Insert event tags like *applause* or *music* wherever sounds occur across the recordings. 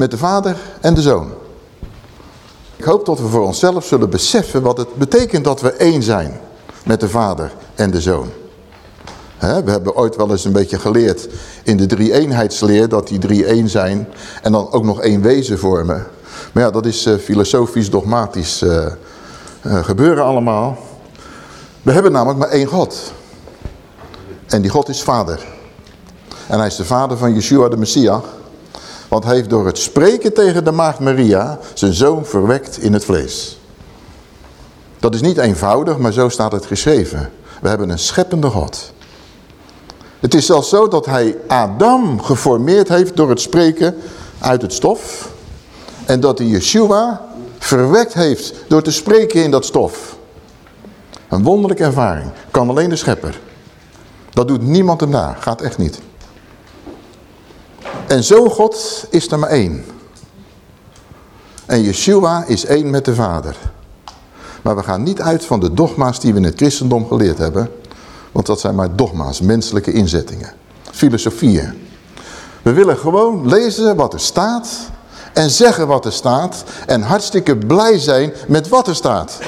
met de vader en de zoon. Ik hoop dat we voor onszelf zullen beseffen wat het betekent dat we één zijn met de vader en de zoon. we hebben ooit wel eens een beetje geleerd in de drie-eenheidsleer dat die drie één zijn en dan ook nog één wezen vormen. Maar ja, dat is uh, filosofisch, dogmatisch uh, uh, gebeuren allemaal. We hebben namelijk maar één God. En die God is vader. En hij is de vader van Yeshua de Messias. Want hij heeft door het spreken tegen de maagd Maria zijn zoon verwekt in het vlees. Dat is niet eenvoudig, maar zo staat het geschreven. We hebben een scheppende God. Het is zelfs zo dat hij Adam geformeerd heeft door het spreken uit het stof. En dat hij Yeshua verwekt heeft door te spreken in dat stof. Een wonderlijke ervaring. Kan alleen de schepper. Dat doet niemand hem na. Gaat echt niet. En zo God is er maar één. En Yeshua is één met de Vader. Maar we gaan niet uit van de dogma's die we in het christendom geleerd hebben. Want dat zijn maar dogma's, menselijke inzettingen. Filosofieën. We willen gewoon lezen wat er staat en zeggen wat er staat en hartstikke blij zijn met wat er staat.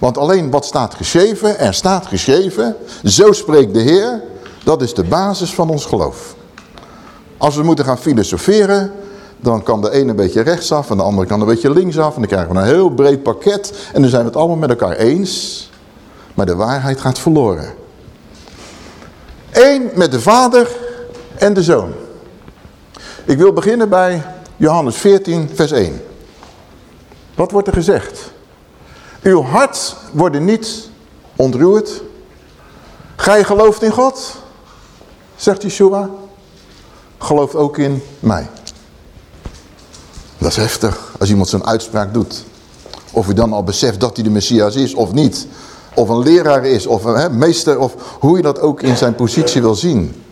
Want alleen wat staat geschreven, er staat geschreven, zo spreekt de Heer, dat is de basis van ons geloof. Als we moeten gaan filosoferen, dan kan de ene een beetje rechtsaf en de andere kan een beetje linksaf. En dan krijgen we een heel breed pakket en dan zijn we het allemaal met elkaar eens. Maar de waarheid gaat verloren. Eén met de vader en de zoon. Ik wil beginnen bij Johannes 14 vers 1. Wat wordt er gezegd? Uw hart wordt niet ontroerd. Gij gelooft in God, zegt Yeshua gelooft ook in mij. Dat is heftig als iemand zo'n uitspraak doet. Of u dan al beseft dat hij de Messias is of niet. Of een leraar is of een meester of hoe je dat ook in zijn positie wil zien.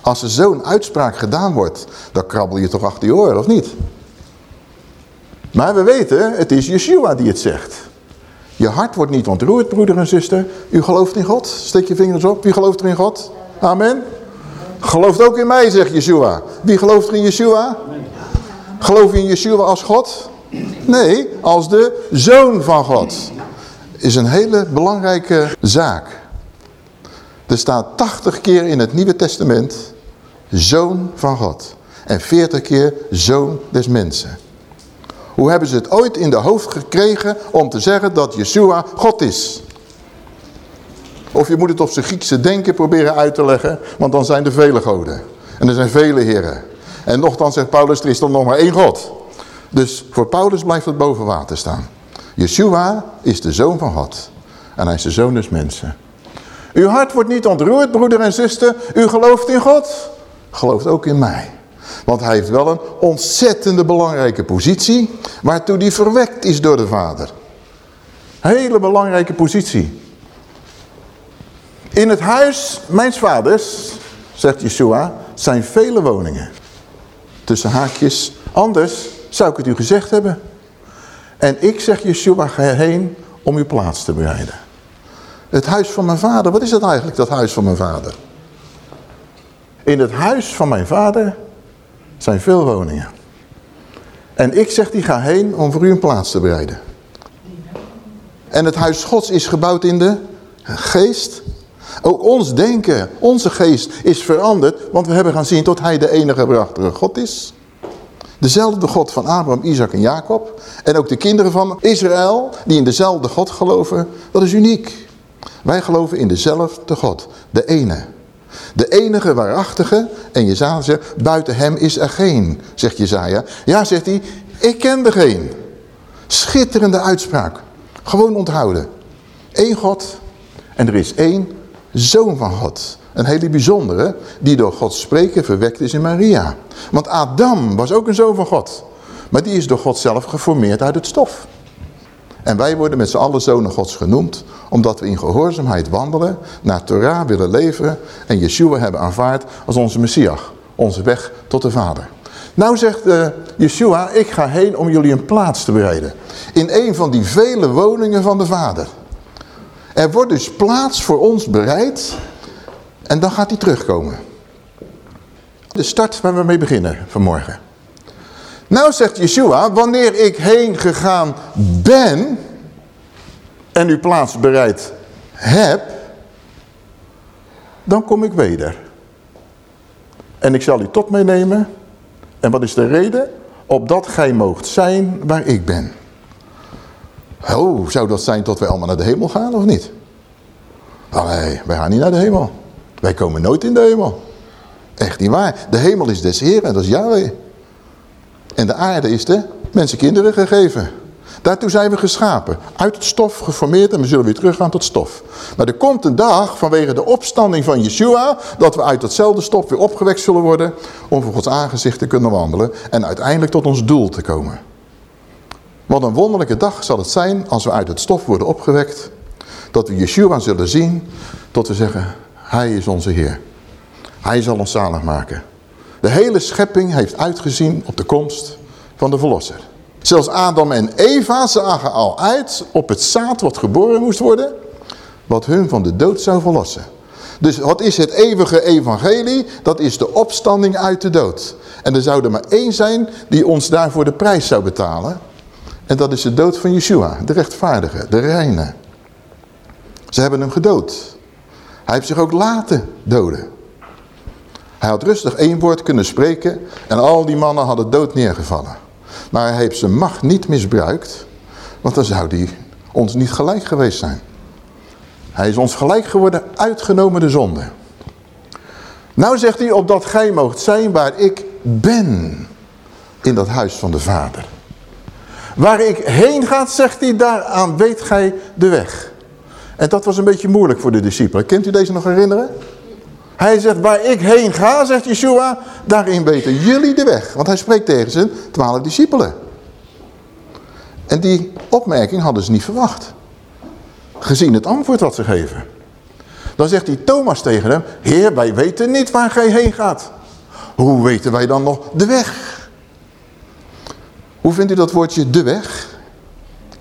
Als er zo'n uitspraak gedaan wordt, dan krabbel je toch achter je oren of niet? Maar we weten, het is Yeshua die het zegt. Je hart wordt niet ontroerd, broeder en zuster. U gelooft in God. Steek je vingers op. Wie gelooft er in God? Amen. Gelooft ook in mij, zegt Yeshua. Wie gelooft er in Yeshua? Geloof je in Yeshua als God? Nee, als de Zoon van God. Is een hele belangrijke zaak. Er staat 80 keer in het Nieuwe Testament Zoon van God. En 40 keer Zoon des mensen. Hoe hebben ze het ooit in de hoofd gekregen om te zeggen dat Yeshua God is? Of je moet het op zijn Griekse denken proberen uit te leggen, want dan zijn er vele goden. En er zijn vele heren. En nogthans zegt Paulus, er is dan nog maar één God. Dus voor Paulus blijft het boven water staan. Yeshua is de zoon van God. En hij is de zoon des mensen. Uw hart wordt niet ontroerd, broeder en zuster. U gelooft in God. Gelooft ook in mij. Want hij heeft wel een ontzettende belangrijke positie. Waartoe die verwekt is door de vader. Hele belangrijke positie. In het huis mijn vaders, zegt Yeshua, zijn vele woningen. Tussen haakjes, anders zou ik het u gezegd hebben. En ik zeg Yeshua, ga heen om uw plaats te bereiden. Het huis van mijn vader, wat is het eigenlijk, dat huis van mijn vader? In het huis van mijn vader zijn veel woningen. En ik zeg die ga heen om voor u een plaats te bereiden. En het huis gods is gebouwd in de geest ook ons denken, onze geest is veranderd, want we hebben gaan zien tot hij de enige brachtige God is. Dezelfde God van Abraham, Isaac en Jacob. En ook de kinderen van Israël, die in dezelfde God geloven. Dat is uniek. Wij geloven in dezelfde God. De ene. De enige waarachtige. En Jezaja zegt, buiten hem is er geen, zegt Jezaja. Ja, zegt hij, ik ken er geen. Schitterende uitspraak. Gewoon onthouden. Eén God. En er is één zoon van God. Een hele bijzondere, die door God spreken verwekt is in Maria. Want Adam was ook een zoon van God. Maar die is door God zelf geformeerd uit het stof. En wij worden met z'n allen zonen gods genoemd, omdat we in gehoorzaamheid wandelen, naar Torah willen leveren en Yeshua hebben aanvaard als onze Messias, onze weg tot de Vader. Nou zegt uh, Yeshua, ik ga heen om jullie een plaats te bereiden. In een van die vele woningen van de Vader. Er wordt dus plaats voor ons bereid en dan gaat hij terugkomen. De start waar we mee beginnen vanmorgen. Nou zegt Yeshua, wanneer ik heen gegaan ben en uw plaats bereid heb, dan kom ik weder. En ik zal u tot mij nemen. En wat is de reden? Opdat gij moogt zijn waar ik ben. Oh, zou dat zijn tot wij allemaal naar de hemel gaan of niet? Oh nee, wij gaan niet naar de hemel. Wij komen nooit in de hemel. Echt niet waar. De hemel is des Heeren, dat is Yahweh. En de aarde is de mensen kinderen gegeven. Daartoe zijn we geschapen. Uit het stof geformeerd en we zullen weer teruggaan tot stof. Maar er komt een dag vanwege de opstanding van Yeshua... dat we uit datzelfde stof weer opgewekt zullen worden... om voor Gods aangezicht te kunnen wandelen... en uiteindelijk tot ons doel te komen. Wat een wonderlijke dag zal het zijn als we uit het stof worden opgewekt... dat we Yeshua zullen zien tot we zeggen... Hij is onze Heer. Hij zal ons zalig maken. De hele schepping heeft uitgezien op de komst van de Verlosser. Zelfs Adam en Eva zagen al uit op het zaad wat geboren moest worden, wat hun van de dood zou verlossen. Dus wat is het eeuwige evangelie? Dat is de opstanding uit de dood. En er zou er maar één zijn die ons daarvoor de prijs zou betalen. En dat is de dood van Yeshua, de rechtvaardige, de reine. Ze hebben hem gedood. Hij heeft zich ook laten doden. Hij had rustig één woord kunnen spreken en al die mannen hadden dood neergevallen. Maar hij heeft zijn macht niet misbruikt, want dan zou hij ons niet gelijk geweest zijn. Hij is ons gelijk geworden, uitgenomen de zonde. Nou zegt hij, opdat gij moogt zijn waar ik ben, in dat huis van de Vader. Waar ik heen ga, zegt hij, daaraan weet gij de weg. En dat was een beetje moeilijk voor de discipelen. Kent u deze nog herinneren? Hij zegt, waar ik heen ga, zegt Yeshua, daarin weten jullie de weg. Want hij spreekt tegen zijn twaalf discipelen. En die opmerking hadden ze niet verwacht. Gezien het antwoord wat ze geven. Dan zegt hij Thomas tegen hem, Heer, wij weten niet waar gij heen gaat. Hoe weten wij dan nog de weg? Hoe vindt u dat woordje de weg?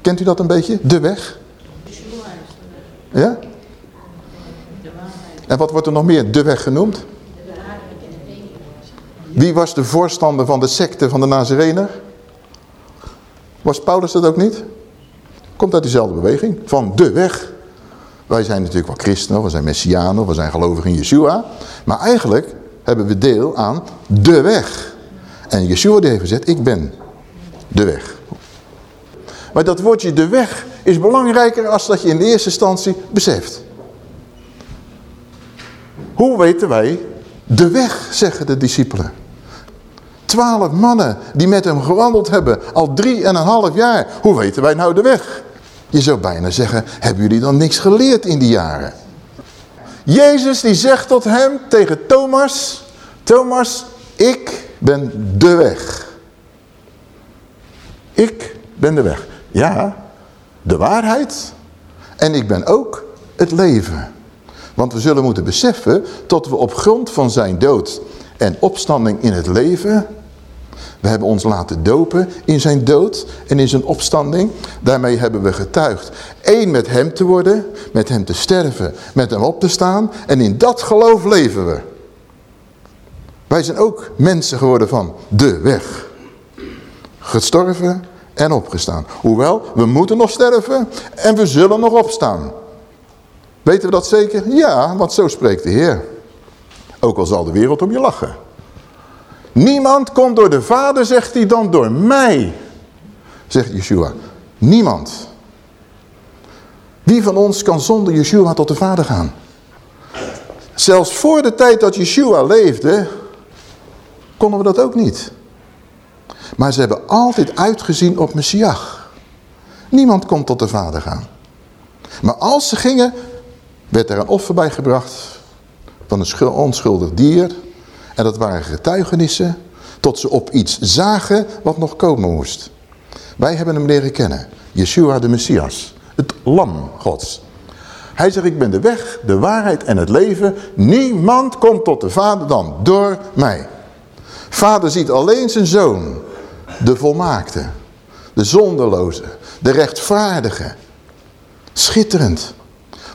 Kent u dat een beetje? De weg? Ja? En wat wordt er nog meer de weg genoemd? Wie was de voorstander van de secte van de Nazarener? Was Paulus dat ook niet? Komt uit dezelfde beweging, van de weg. Wij zijn natuurlijk wel christenen, we zijn messianen, we zijn gelovigen in Yeshua. Maar eigenlijk hebben we deel aan de weg. En Yeshua die heeft gezegd, ik ben de weg. Maar dat woordje de weg is belangrijker als dat je in de eerste instantie beseft. Hoe weten wij de weg, zeggen de discipelen. Twaalf mannen die met hem gewandeld hebben, al drie en een half jaar. Hoe weten wij nou de weg? Je zou bijna zeggen, hebben jullie dan niks geleerd in die jaren? Jezus die zegt tot hem, tegen Thomas, Thomas, ik ben de weg. Ik ben de weg. Ja, de waarheid en ik ben ook het leven. Want we zullen moeten beseffen dat we op grond van zijn dood en opstanding in het leven... We hebben ons laten dopen in zijn dood en in zijn opstanding. Daarmee hebben we getuigd één met hem te worden, met hem te sterven, met hem op te staan. En in dat geloof leven we. Wij zijn ook mensen geworden van de weg. Gestorven en opgestaan. Hoewel, we moeten nog sterven en we zullen nog opstaan. Weten we dat zeker? Ja, want zo spreekt de Heer. Ook al zal de wereld om je lachen. Niemand komt door de Vader, zegt hij, dan door mij. Zegt Yeshua. Niemand. Wie van ons kan zonder Yeshua tot de Vader gaan? Zelfs voor de tijd dat Yeshua leefde, konden we dat ook niet. Maar ze hebben altijd uitgezien op Messias. Niemand komt tot de Vader gaan. Maar als ze gingen, werd er een offer bij gebracht van een onschuldig dier. En dat waren getuigenissen tot ze op iets zagen wat nog komen moest. Wij hebben hem leren kennen. Yeshua de Messias. Het lam gods. Hij zegt, ik ben de weg, de waarheid en het leven. Niemand komt tot de Vader dan door mij. Vader ziet alleen zijn zoon. De volmaakte. De zonderloze. De rechtvaardige. Schitterend.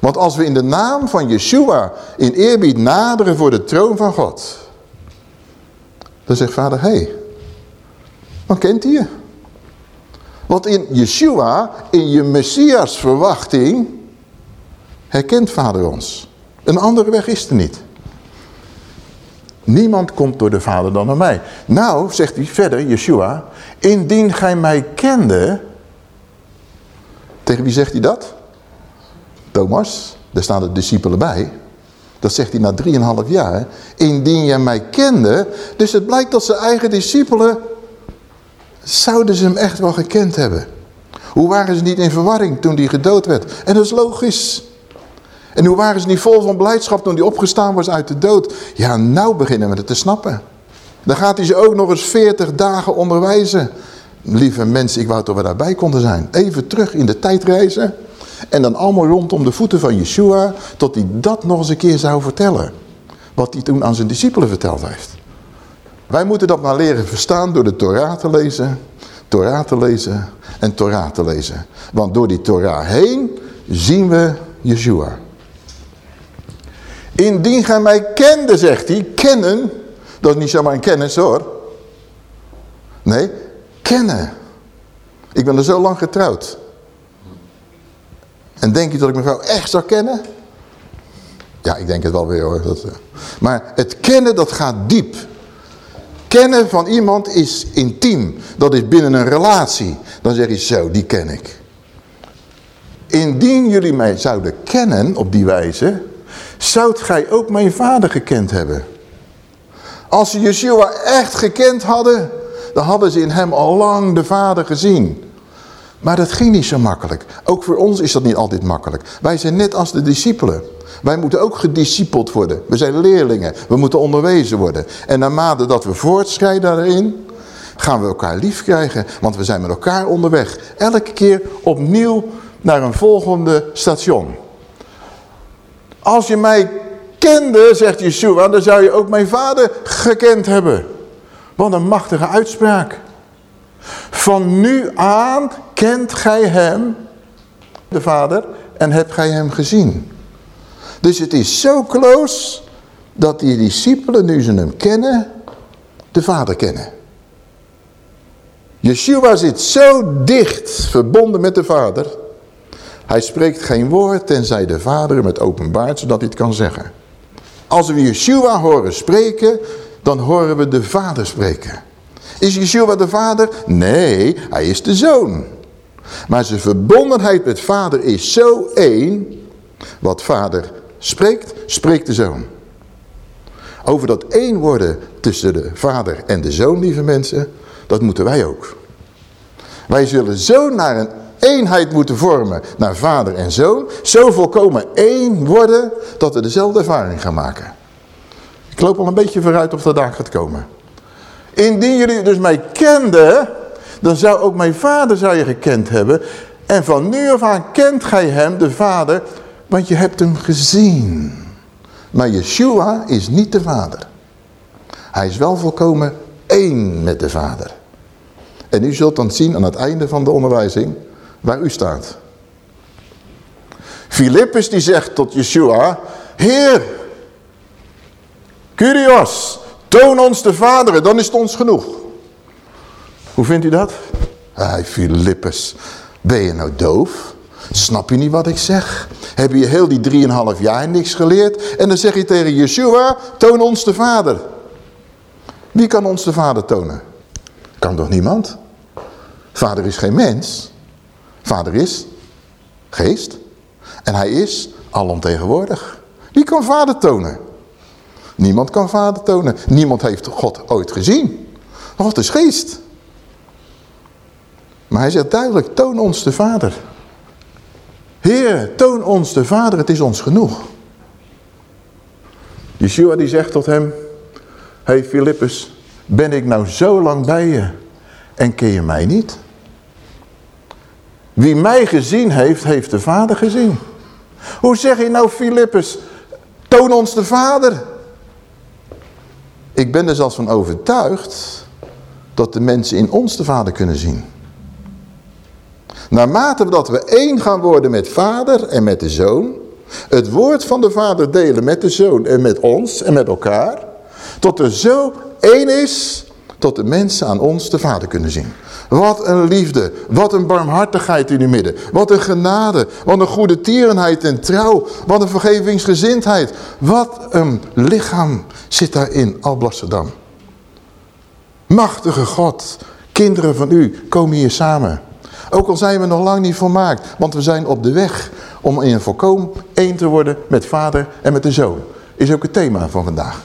Want als we in de naam van Yeshua in eerbied naderen voor de troon van God. Dan zegt vader, hé, hey, dan kent hij je. Want in Yeshua, in je Messias verwachting, herkent vader ons. Een andere weg is er niet. Niemand komt door de vader dan naar mij. Nou, zegt hij verder, Yeshua, indien gij mij kende... Tegen wie zegt hij dat? Thomas, daar staan de discipelen bij. Dat zegt hij na drieënhalf jaar. Indien jij mij kende. Dus het blijkt dat zijn eigen discipelen. Zouden ze hem echt wel gekend hebben. Hoe waren ze niet in verwarring toen hij gedood werd? En dat is logisch. En hoe waren ze niet vol van blijdschap toen hij opgestaan was uit de dood? Ja, nou beginnen we het te snappen. Dan gaat hij ze ook nog eens 40 dagen onderwijzen. Lieve mensen, ik wou dat we daarbij konden zijn. Even terug in de tijd reizen. En dan allemaal rondom de voeten van Yeshua, tot hij dat nog eens een keer zou vertellen. Wat hij toen aan zijn discipelen verteld heeft. Wij moeten dat maar leren verstaan door de Torah te lezen, Torah te lezen en Torah te lezen. Want door die Torah heen zien we Yeshua. Indien gij mij kende, zegt hij, kennen, dat is niet zomaar een kennis hoor. Nee, kennen. Ik ben er zo lang getrouwd. En denk je dat ik mijn vrouw echt zou kennen? Ja, ik denk het wel weer hoor. Dat, uh. Maar het kennen, dat gaat diep. Kennen van iemand is intiem. Dat is binnen een relatie. Dan zeg je zo, die ken ik. Indien jullie mij zouden kennen op die wijze, zoudt gij ook mijn vader gekend hebben. Als ze Yeshua echt gekend hadden, dan hadden ze in hem al lang de vader gezien. Maar dat ging niet zo makkelijk. Ook voor ons is dat niet altijd makkelijk. Wij zijn net als de discipelen. Wij moeten ook gediscipeld worden. We zijn leerlingen. We moeten onderwezen worden. En naarmate dat we voortschrijden daarin, gaan we elkaar lief krijgen. Want we zijn met elkaar onderweg. Elke keer opnieuw naar een volgende station. Als je mij kende, zegt Yeshua, dan zou je ook mijn vader gekend hebben. Wat een machtige uitspraak. Van nu aan kent gij hem, de vader, en hebt gij hem gezien. Dus het is zo close dat die discipelen, nu ze hem kennen, de vader kennen. Yeshua zit zo dicht verbonden met de vader. Hij spreekt geen woord tenzij de vader hem het openbaart, zodat hij het kan zeggen. Als we Yeshua horen spreken, dan horen we de vader spreken. Is Yeshua de vader? Nee, hij is de zoon. Maar zijn verbondenheid met vader is zo één. Wat vader spreekt, spreekt de zoon. Over dat één worden tussen de vader en de zoon, lieve mensen, dat moeten wij ook. Wij zullen zo naar een eenheid moeten vormen, naar vader en zoon. Zo volkomen één worden, dat we dezelfde ervaring gaan maken. Ik loop al een beetje vooruit of dat daar gaat komen. Indien jullie dus mij kenden, dan zou ook mijn vader zou je gekend hebben. En van nu af aan kent gij hem, de vader, want je hebt hem gezien. Maar Yeshua is niet de vader. Hij is wel volkomen één met de vader. En u zult dan zien aan het einde van de onderwijzing waar u staat. Filippus die zegt tot Yeshua, Heer, Curios, toon ons de vaderen, dan is het ons genoeg. Hoe vindt u dat? Hij Filippus, ben je nou doof? Snap je niet wat ik zeg? Heb je heel die drieënhalf jaar niks geleerd? En dan zeg je tegen Yeshua, toon ons de vader. Wie kan ons de vader tonen? Kan toch niemand? Vader is geen mens. Vader is geest. En hij is alomtegenwoordig. Wie kan vader tonen? Niemand kan vader tonen. Niemand heeft God ooit gezien. God is geest. Maar hij zegt duidelijk, toon ons de vader. Heer, toon ons de vader, het is ons genoeg. Yeshua die zegt tot hem, hey Filippus, ben ik nou zo lang bij je en ken je mij niet? Wie mij gezien heeft, heeft de vader gezien. Hoe zeg je nou Filippus, toon ons de vader. Ik ben er zelfs van overtuigd dat de mensen in ons de vader kunnen zien. Naarmate dat we één gaan worden met vader en met de zoon, het woord van de vader delen met de zoon en met ons en met elkaar, tot er zo één is tot de mensen aan ons de Vader kunnen zien. Wat een liefde, wat een barmhartigheid in uw midden. Wat een genade, wat een goede tierenheid en trouw. Wat een vergevingsgezindheid. Wat een lichaam zit daar in Alblasserdam. Machtige God, kinderen van u, komen hier samen. Ook al zijn we nog lang niet volmaakt, want we zijn op de weg om in een volkomen één te worden met vader en met de zoon. Is ook het thema van vandaag.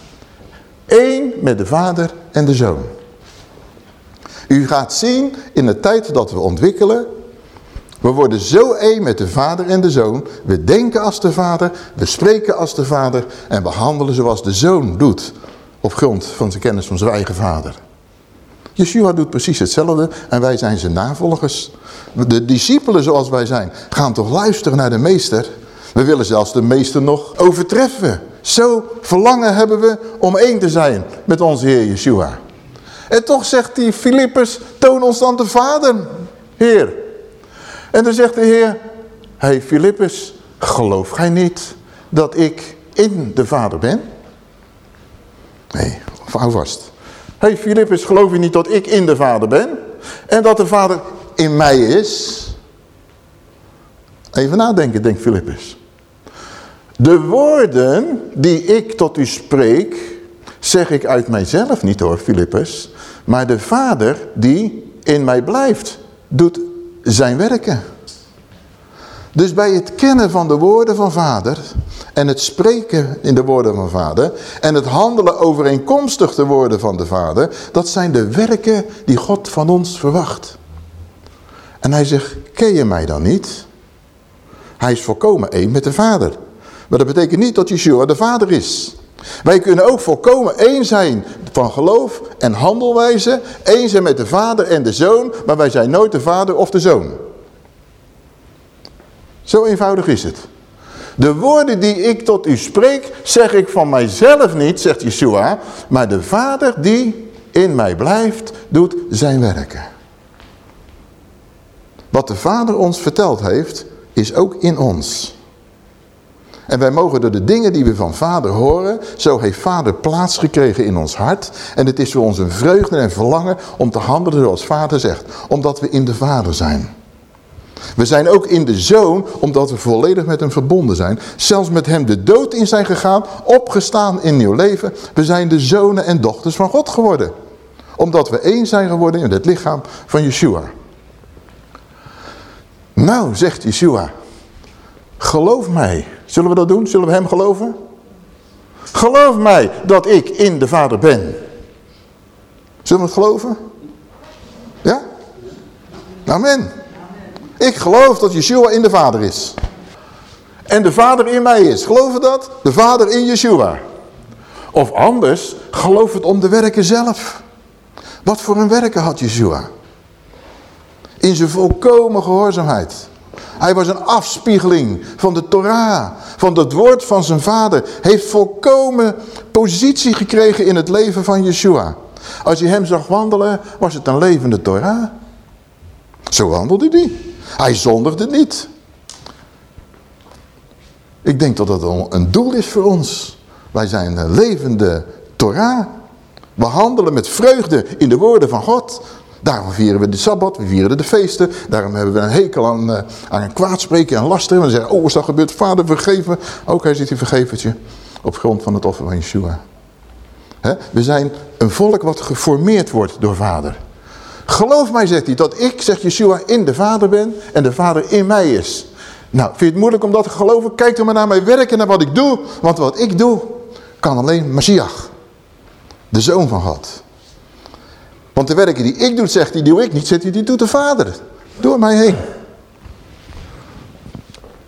Eén met de vader en de zoon. U gaat zien in de tijd dat we ontwikkelen. We worden zo één met de vader en de zoon. We denken als de vader, we spreken als de vader en we handelen zoals de zoon doet. Op grond van zijn kennis van zijn eigen vader. Yeshua doet precies hetzelfde en wij zijn zijn navolgers. De discipelen zoals wij zijn gaan toch luisteren naar de meester. We willen zelfs de meester nog overtreffen. Zo verlangen hebben we om één te zijn met onze Heer Yeshua. En toch zegt die Filippus, toon ons dan de Vader, Heer. En dan zegt de Heer, hey Filippus, geloof gij niet dat ik in de Vader ben? Nee, hou vast. hey Filippus, geloof je niet dat ik in de Vader ben? En dat de Vader in mij is? Even nadenken, denkt Filippus. De woorden die ik tot u spreek, zeg ik uit mijzelf niet hoor, Filippus. Maar de Vader die in mij blijft, doet zijn werken. Dus bij het kennen van de woorden van Vader en het spreken in de woorden van Vader en het handelen overeenkomstig de woorden van de Vader, dat zijn de werken die God van ons verwacht. En hij zegt, ken je mij dan niet? Hij is volkomen één met de Vader. Maar dat betekent niet dat Yeshua de Vader is. Wij kunnen ook volkomen één zijn van geloof en handelwijze. Één zijn met de vader en de zoon, maar wij zijn nooit de vader of de zoon. Zo eenvoudig is het. De woorden die ik tot u spreek, zeg ik van mijzelf niet, zegt Yeshua. Maar de vader die in mij blijft, doet zijn werken. Wat de vader ons verteld heeft, is ook in ons. En wij mogen door de dingen die we van vader horen, zo heeft vader plaats gekregen in ons hart. En het is voor ons een vreugde en verlangen om te handelen zoals vader zegt. Omdat we in de vader zijn. We zijn ook in de zoon, omdat we volledig met hem verbonden zijn. Zelfs met hem de dood in zijn gegaan, opgestaan in nieuw leven. We zijn de zonen en dochters van God geworden. Omdat we één zijn geworden in het lichaam van Yeshua. Nou, zegt Yeshua, geloof mij. Zullen we dat doen? Zullen we hem geloven? Geloof mij dat ik in de Vader ben. Zullen we het geloven? Ja? Amen. Ik geloof dat Yeshua in de Vader is. En de Vader in mij is. Geloven dat? De Vader in Yeshua. Of anders, geloof het om de werken zelf. Wat voor een werken had Yeshua? In zijn volkomen gehoorzaamheid. Hij was een afspiegeling van de Torah, van het woord van zijn vader. Heeft volkomen positie gekregen in het leven van Yeshua. Als je hem zag wandelen, was het een levende Torah. Zo wandelde hij. Hij zondigde niet. Ik denk dat dat een doel is voor ons. Wij zijn een levende Torah. We handelen met vreugde in de woorden van God. Daarom vieren we de Sabbat, we vieren de feesten. Daarom hebben we een hekel aan, uh, aan een kwaadspreken en lasten. We zeggen, oh is dat gebeurd? Vader vergeven. Ook hij ziet een vergevertje op grond van het offer van Yeshua. We zijn een volk wat geformeerd wordt door vader. Geloof mij, zegt hij, dat ik, zegt Yeshua, in de vader ben en de vader in mij is. Nou, vind je het moeilijk om dat te geloven? Kijk dan maar naar mijn werk en naar wat ik doe. Want wat ik doe, kan alleen Mashiach. De zoon van God. Want de werken die ik doe, zegt die doe ik niet, zegt hij, die doet de Vader. Door mij heen.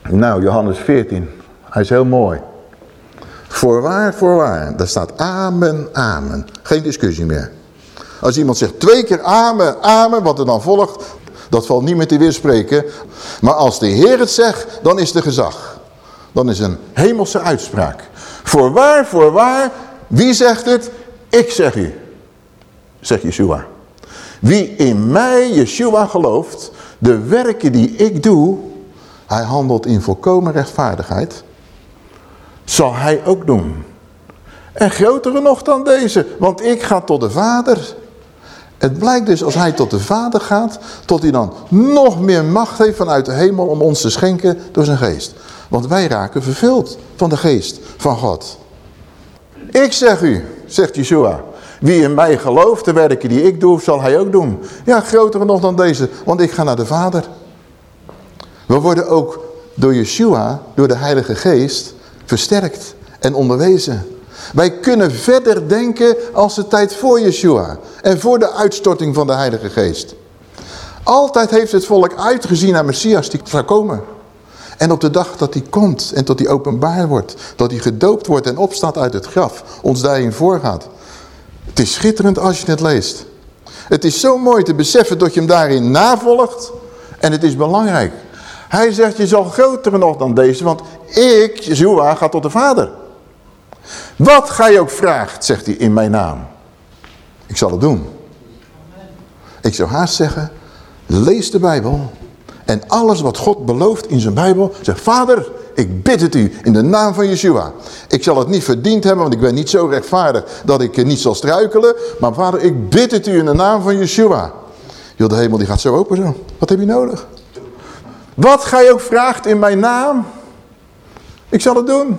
Nou, Johannes 14. Hij is heel mooi. Voorwaar, voorwaar. Daar staat amen, amen. Geen discussie meer. Als iemand zegt twee keer amen, amen, wat er dan volgt, dat valt niet met te weerspreken. Maar als de Heer het zegt, dan is de gezag. Dan is een hemelse uitspraak. Voorwaar, voorwaar. Wie zegt het? Ik zeg u zegt Yeshua. Wie in mij, Yeshua, gelooft, de werken die ik doe, hij handelt in volkomen rechtvaardigheid, zal hij ook doen. En grotere nog dan deze, want ik ga tot de Vader. Het blijkt dus als hij tot de Vader gaat, tot hij dan nog meer macht heeft vanuit de hemel om ons te schenken door zijn geest. Want wij raken vervuld van de geest van God. Ik zeg u, zegt Yeshua, wie in mij gelooft, de werken die ik doe, zal hij ook doen. Ja, groter nog dan deze, want ik ga naar de Vader. We worden ook door Yeshua, door de Heilige Geest, versterkt en onderwezen. Wij kunnen verder denken als de tijd voor Yeshua en voor de uitstorting van de Heilige Geest. Altijd heeft het volk uitgezien naar Messias die zou komen. En op de dag dat hij komt en tot hij openbaar wordt, dat hij gedoopt wordt en opstaat uit het graf, ons daarin voorgaat. Het is schitterend als je het leest. Het is zo mooi te beseffen dat je hem daarin navolgt en het is belangrijk. Hij zegt, je zal groter nog dan deze, want ik, Yeshua, ga tot de Vader. Wat gij ook vraagt, zegt hij in mijn naam. Ik zal het doen. Ik zou haast zeggen, lees de Bijbel. En alles wat God belooft in zijn Bijbel, zegt, Vader, ik bid het u in de naam van Yeshua. Ik zal het niet verdiend hebben, want ik ben niet zo rechtvaardig dat ik niet zal struikelen. Maar vader, ik bid het u in de naam van Yeshua. Joh, de hemel die gaat zo open zo. Wat heb je nodig? Wat gij ook vraagt in mijn naam, ik zal het doen.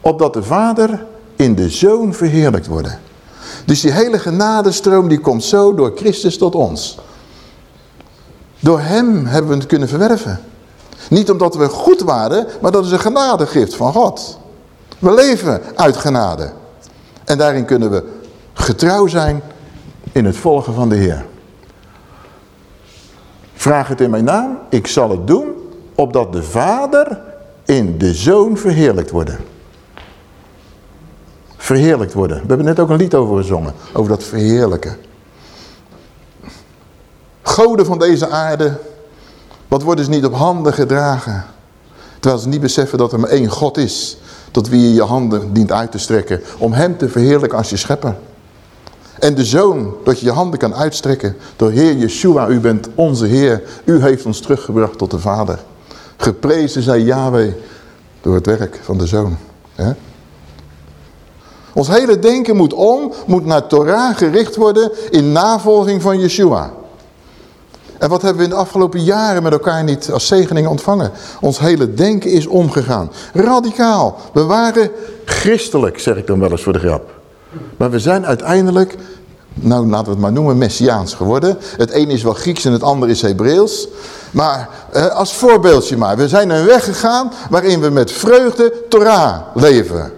Opdat de Vader in de Zoon verheerlijkt worden. Dus die hele genadestroom die komt zo door Christus tot ons. Door hem hebben we het kunnen verwerven. Niet omdat we goed waren, maar dat is een genadegift van God. We leven uit genade. En daarin kunnen we getrouw zijn in het volgen van de Heer. Vraag het in mijn naam, ik zal het doen, opdat de Vader in de Zoon verheerlijkt worden. Verheerlijkt worden. We hebben net ook een lied over gezongen, over dat verheerlijken. Goden van deze aarde, wat worden ze niet op handen gedragen? Terwijl ze niet beseffen dat er maar één God is, tot wie je je handen dient uit te strekken, om hem te verheerlijken als je schepper. En de Zoon, dat je je handen kan uitstrekken. Door Heer Yeshua, u bent onze Heer. U heeft ons teruggebracht tot de Vader. Geprezen zij Yahweh door het werk van de Zoon. Ons hele denken moet om, moet naar Torah gericht worden in navolging van Yeshua. En wat hebben we in de afgelopen jaren met elkaar niet als zegening ontvangen? Ons hele denken is omgegaan. Radicaal. We waren christelijk, zeg ik dan wel eens voor de grap. Maar we zijn uiteindelijk, nou laten we het maar noemen, messiaans geworden. Het een is wel Grieks en het ander is Hebreeuws. Maar eh, als voorbeeldje maar. We zijn een weg gegaan waarin we met vreugde Torah leven.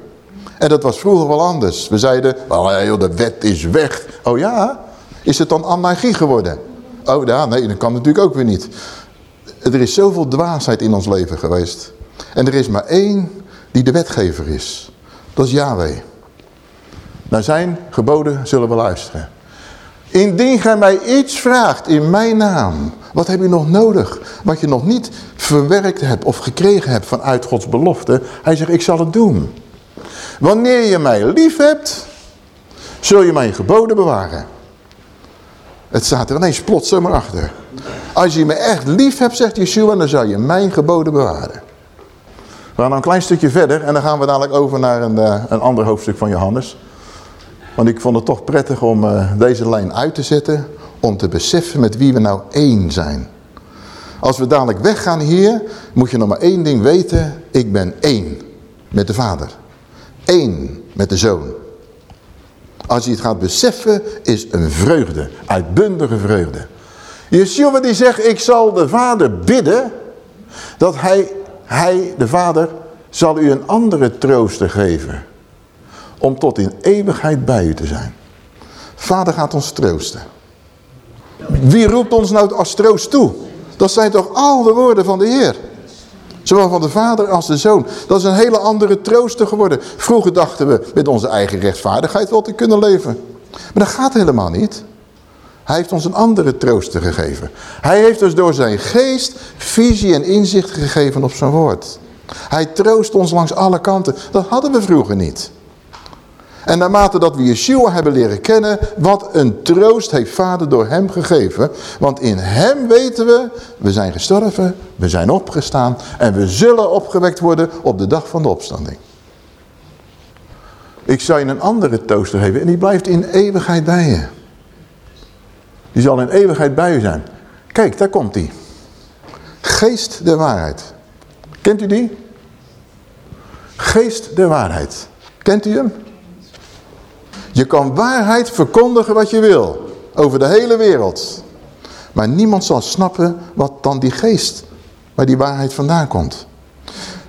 En dat was vroeger wel anders. We zeiden, oh, joh, de wet is weg. Oh ja, is het dan anarchie geworden? Oh ja, nee, dat kan natuurlijk ook weer niet. Er is zoveel dwaasheid in ons leven geweest. En er is maar één die de wetgever is. Dat is Yahweh. Naar zijn geboden zullen we luisteren. Indien gij mij iets vraagt in mijn naam, wat heb je nog nodig? Wat je nog niet verwerkt hebt of gekregen hebt vanuit Gods belofte. Hij zegt, ik zal het doen. Wanneer je mij lief hebt, zul je mijn geboden bewaren. Het staat er ineens plots zomaar achter. Als je me echt lief hebt, zegt Yeshua, dan zal je mijn geboden bewaren. We gaan een klein stukje verder en dan gaan we dadelijk over naar een, uh, een ander hoofdstuk van Johannes. Want ik vond het toch prettig om uh, deze lijn uit te zetten, om te beseffen met wie we nou één zijn. Als we dadelijk weggaan hier, moet je nog maar één ding weten. Ik ben één met de Vader. Eén met de Zoon. Als je het gaat beseffen, is een vreugde. Uitbundige vreugde. Yeshua die zegt, ik zal de Vader bidden, dat hij, hij, de Vader, zal u een andere trooster geven. Om tot in eeuwigheid bij u te zijn. Vader gaat ons troosten. Wie roept ons nou als troost toe? Dat zijn toch al de woorden van de Heer. Zowel van de vader als de zoon. Dat is een hele andere trooster geworden. Vroeger dachten we met onze eigen rechtvaardigheid wel te kunnen leven. Maar dat gaat helemaal niet. Hij heeft ons een andere trooster gegeven. Hij heeft ons door zijn geest visie en inzicht gegeven op zijn woord. Hij troost ons langs alle kanten. Dat hadden we vroeger niet. En naarmate dat we Yeshua hebben leren kennen, wat een troost heeft vader door hem gegeven. Want in hem weten we, we zijn gestorven, we zijn opgestaan en we zullen opgewekt worden op de dag van de opstanding. Ik zal je een andere trooster geven en die blijft in eeuwigheid bij je. Die zal in eeuwigheid bij u zijn. Kijk, daar komt hij. Geest der waarheid. Kent u die? Geest der waarheid. Kent u hem? Je kan waarheid verkondigen wat je wil. Over de hele wereld. Maar niemand zal snappen wat dan die geest, waar die waarheid vandaan komt.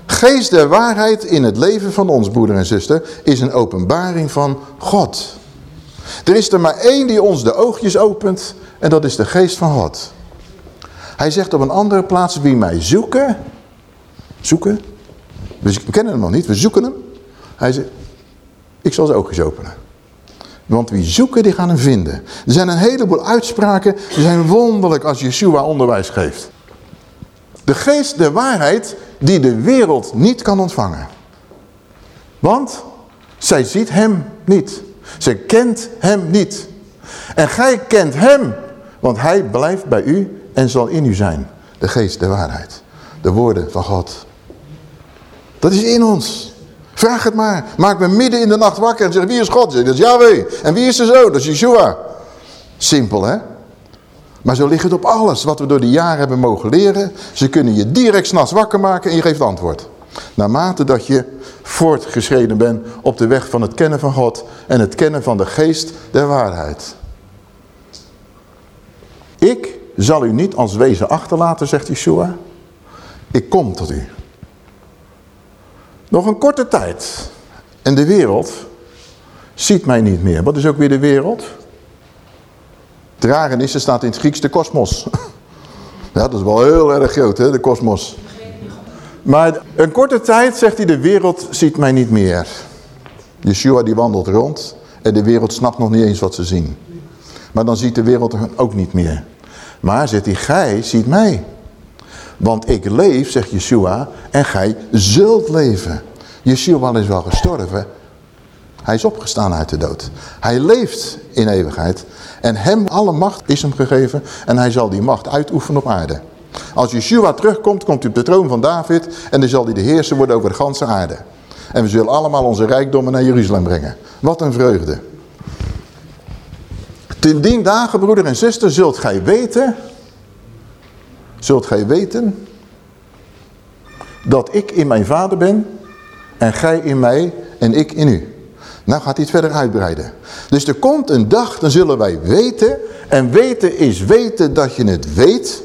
Geest der waarheid in het leven van ons, broeder en zuster, is een openbaring van God. Er is er maar één die ons de oogjes opent en dat is de geest van God. Hij zegt op een andere plaats, wie mij zoeken, zoeken, we kennen hem nog niet, we zoeken hem. Hij zegt, ik zal ze oogjes openen. Want wie zoeken, die gaan hem vinden. Er zijn een heleboel uitspraken, die zijn wonderlijk als Yeshua onderwijs geeft. De geest de waarheid die de wereld niet kan ontvangen. Want zij ziet hem niet. Ze kent hem niet. En gij kent hem, want hij blijft bij u en zal in u zijn. De geest de waarheid. De woorden van God. Dat is in ons. Vraag het maar. Maak me midden in de nacht wakker en zeg wie is God? Dat is. En wie is er zo? Dat is Yeshua. Simpel hè? Maar zo ligt het op alles wat we door de jaren hebben mogen leren. Ze kunnen je direct s'nachts wakker maken en je geeft antwoord. Naarmate dat je voortgeschreden bent op de weg van het kennen van God en het kennen van de geest der waarheid. Ik zal u niet als wezen achterlaten, zegt Yeshua. Ik kom tot u. Nog een korte tijd. En de wereld ziet mij niet meer. Wat is ook weer de wereld? Het is, er staat in het Grieks de kosmos. *laughs* Ja, dat is wel heel erg groot, hè, de kosmos. Maar een korte tijd zegt hij, de wereld ziet mij niet meer. Yeshua die wandelt rond en de wereld snapt nog niet eens wat ze zien. Maar dan ziet de wereld ook niet meer. Maar zegt hij, gij ziet mij. Want ik leef, zegt Yeshua, en gij zult leven. Yeshua is wel gestorven. Hij is opgestaan uit de dood. Hij leeft in eeuwigheid. En hem alle macht is hem gegeven. En hij zal die macht uitoefenen op aarde. Als Yeshua terugkomt, komt hij op de troon van David. En dan zal hij de heerser worden over de ganse aarde. En we zullen allemaal onze rijkdommen naar Jeruzalem brengen. Wat een vreugde. Ten dien dagen, broeder en zuster, zult gij weten zult gij weten dat ik in mijn vader ben en gij in mij en ik in u. Nou gaat hij het verder uitbreiden. Dus er komt een dag, dan zullen wij weten. En weten is weten dat je het weet.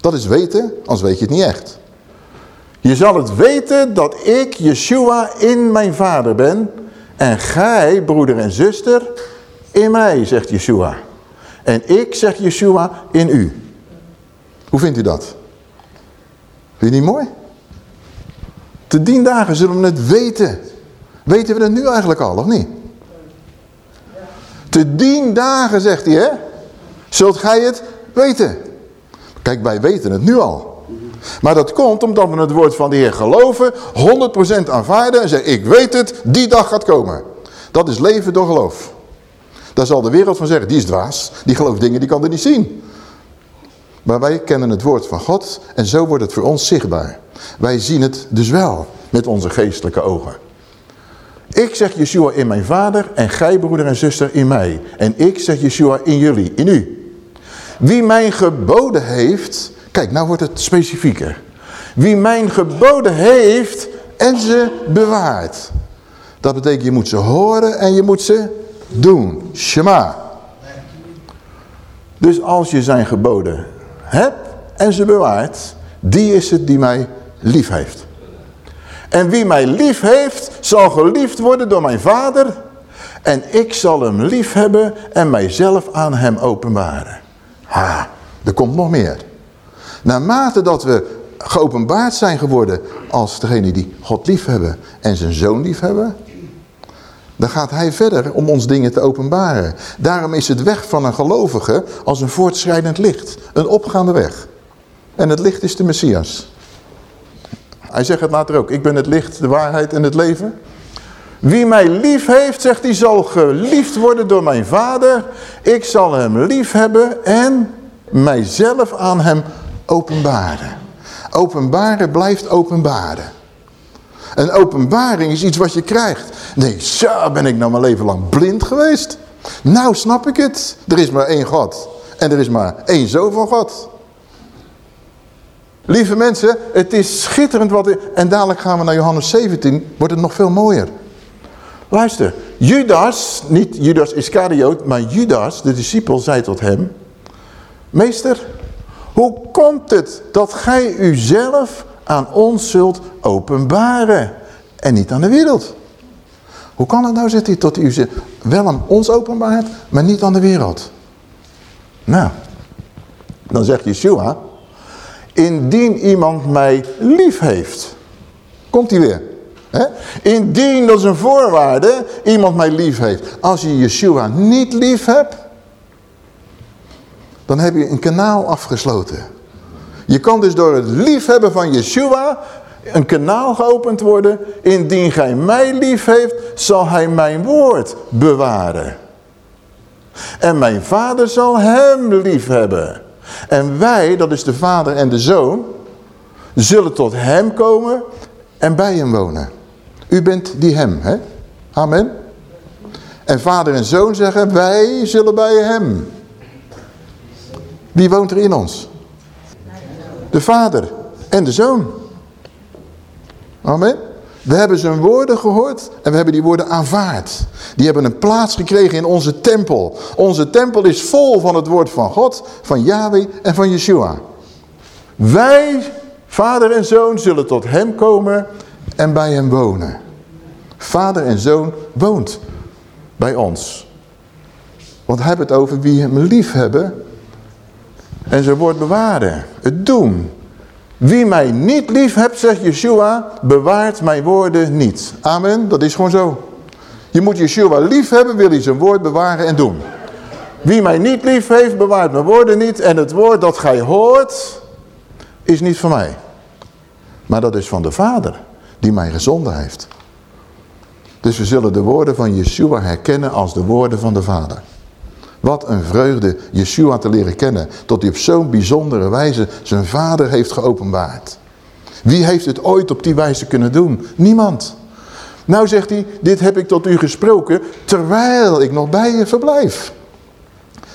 Dat is weten, anders weet je het niet echt. Je zal het weten dat ik, Yeshua, in mijn vader ben. En gij, broeder en zuster, in mij, zegt Yeshua. En ik, zegt Yeshua, in u. Hoe vindt u dat? Vind je niet mooi? Te dien dagen zullen we het weten. Weten we het nu eigenlijk al, of niet? Te dien dagen, zegt hij, hè? Zult gij het weten? Kijk, wij weten het nu al. Maar dat komt omdat we het woord van de Heer geloven, 100% aanvaarden en zeggen, ik weet het, die dag gaat komen. Dat is leven door geloof. Daar zal de wereld van zeggen, die is dwaas, die gelooft dingen die kan er niet zien. Maar wij kennen het woord van God en zo wordt het voor ons zichtbaar. Wij zien het dus wel met onze geestelijke ogen. Ik zeg Yeshua in mijn vader en gij broeder en zuster in mij. En ik zeg Yeshua in jullie, in u. Wie mijn geboden heeft, kijk nou wordt het specifieker. Wie mijn geboden heeft en ze bewaart. Dat betekent je moet ze horen en je moet ze doen. Shema. Dus als je zijn geboden heb en ze bewaart, die is het die mij lief heeft. En wie mij lief heeft, zal geliefd worden door mijn vader. En ik zal hem lief hebben en mijzelf aan hem openbaren. Ha, er komt nog meer. Naarmate dat we geopenbaard zijn geworden als degene die God lief hebben en zijn zoon lief hebben, dan gaat hij verder om ons dingen te openbaren. Daarom is het weg van een gelovige als een voortschrijdend licht. Een opgaande weg. En het licht is de Messias. Hij zegt het later ook. Ik ben het licht, de waarheid en het leven. Wie mij lief heeft, zegt hij, zal geliefd worden door mijn vader. Ik zal hem lief hebben en mijzelf aan hem openbaren. Openbaren blijft openbaren. Een openbaring is iets wat je krijgt. Nee, zo ben ik nou mijn leven lang blind geweest. Nou snap ik het. Er is maar één God. En er is maar één zoon van God. Lieve mensen, het is schitterend wat... En dadelijk gaan we naar Johannes 17, wordt het nog veel mooier. Luister, Judas, niet Judas Iscariot, maar Judas, de discipel, zei tot hem... Meester, hoe komt het dat gij uzelf aan ons zult openbaren en niet aan de wereld? Hoe kan het nou, zegt hij, tot u wel aan ons openbaart, maar niet aan de wereld? Nou, dan zegt Yeshua, indien iemand mij lief heeft, komt hij weer. Indien, dat is een voorwaarde, iemand mij lief heeft. Als je Yeshua niet lief hebt, dan heb je een kanaal afgesloten. Je kan dus door het liefhebben van Yeshua een kanaal geopend worden. Indien gij mij lief heeft, zal hij mijn woord bewaren. En mijn vader zal hem lief hebben. En wij, dat is de vader en de zoon, zullen tot hem komen en bij hem wonen. U bent die hem, hè? Amen. En vader en zoon zeggen, wij zullen bij hem. Wie woont er in ons? De vader en de zoon. Amen. We hebben zijn woorden gehoord en we hebben die woorden aanvaard. Die hebben een plaats gekregen in onze tempel. Onze tempel is vol van het woord van God, van Yahweh en van Yeshua. Wij, vader en zoon, zullen tot hem komen en bij hem wonen. Vader en zoon woont bij ons. Want hij hebben het over wie hem lief hebben en zijn woord bewaren. Het doen. Wie mij niet lief hebt, zegt Yeshua, bewaart mijn woorden niet. Amen, dat is gewoon zo. Je moet Yeshua lief hebben, wil hij zijn woord bewaren en doen. Wie mij niet lief heeft, bewaart mijn woorden niet. En het woord dat gij hoort, is niet van mij. Maar dat is van de Vader, die mij gezonden heeft. Dus we zullen de woorden van Yeshua herkennen als de woorden van de Vader. Wat een vreugde Yeshua te leren kennen. Tot hij op zo'n bijzondere wijze zijn vader heeft geopenbaard. Wie heeft het ooit op die wijze kunnen doen? Niemand. Nou zegt hij, dit heb ik tot u gesproken terwijl ik nog bij je verblijf.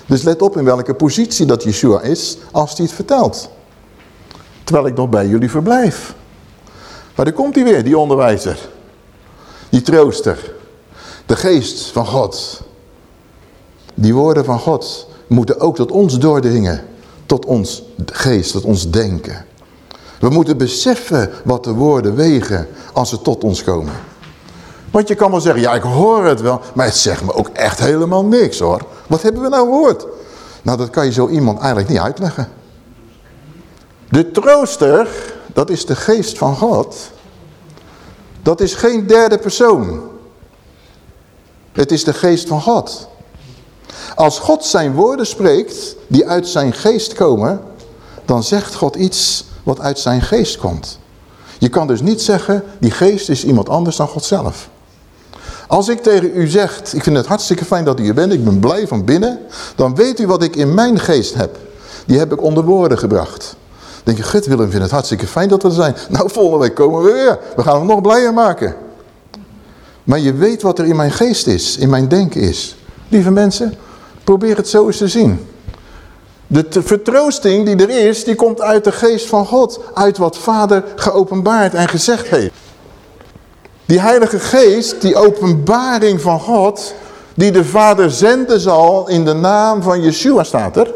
Dus let op in welke positie dat Yeshua is als hij het vertelt. Terwijl ik nog bij jullie verblijf. Maar dan komt hij weer, die onderwijzer. Die trooster. De geest van God. Die woorden van God moeten ook tot ons doordringen. Tot ons geest, tot ons denken. We moeten beseffen wat de woorden wegen als ze tot ons komen. Want je kan wel zeggen, ja ik hoor het wel, maar het zegt me ook echt helemaal niks hoor. Wat hebben we nou gehoord? Nou dat kan je zo iemand eigenlijk niet uitleggen. De trooster, dat is de geest van God. Dat is geen derde persoon. Het is de geest van God. Als God zijn woorden spreekt, die uit zijn geest komen, dan zegt God iets wat uit zijn geest komt. Je kan dus niet zeggen, die geest is iemand anders dan God zelf. Als ik tegen u zeg, ik vind het hartstikke fijn dat u hier bent, ik ben blij van binnen, dan weet u wat ik in mijn geest heb. Die heb ik onder woorden gebracht. Dan denk je, gut Willem, vind het hartstikke fijn dat we er zijn. Nou, volgende week komen we weer. We gaan hem nog blijer maken. Maar je weet wat er in mijn geest is, in mijn denken is. Lieve mensen, Probeer het zo eens te zien. De vertroosting die er is, die komt uit de geest van God. Uit wat vader geopenbaard en gezegd heeft. Die heilige geest, die openbaring van God, die de vader zenden zal in de naam van Yeshua staat er.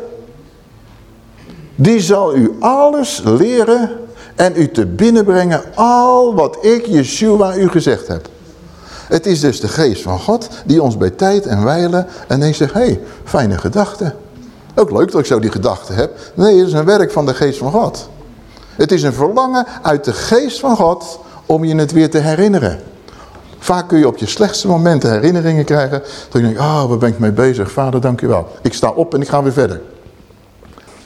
Die zal u alles leren en u te binnenbrengen al wat ik Yeshua u gezegd heb. Het is dus de geest van God die ons bij tijd en wijlen en denkt zegt, hé, hey, fijne gedachte. Ook leuk dat ik zo die gedachte heb. Nee, het is een werk van de geest van God. Het is een verlangen uit de geest van God om je het weer te herinneren. Vaak kun je op je slechtste momenten herinneringen krijgen. Dat je denkt, oh, waar ben ik mee bezig? Vader, dank u wel. Ik sta op en ik ga weer verder.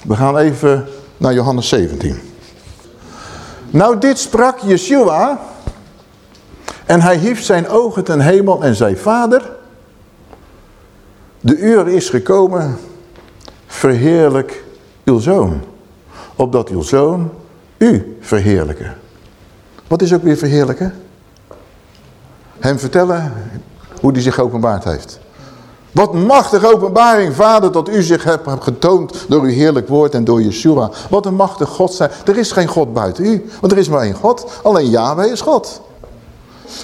We gaan even naar Johannes 17. Nou, dit sprak Yeshua en hij hief zijn ogen ten hemel en zei, Vader, de uur is gekomen, verheerlijk uw zoon. Opdat uw zoon u verheerlijke. Wat is ook weer verheerlijken? Hem vertellen hoe hij zich geopenbaard heeft. Wat machtige openbaring, Vader, dat u zich hebt getoond door uw heerlijk woord en door Yeshua. Wat een machtig God zijn. Er is geen God buiten u, want er is maar één God. Alleen Yahweh is God.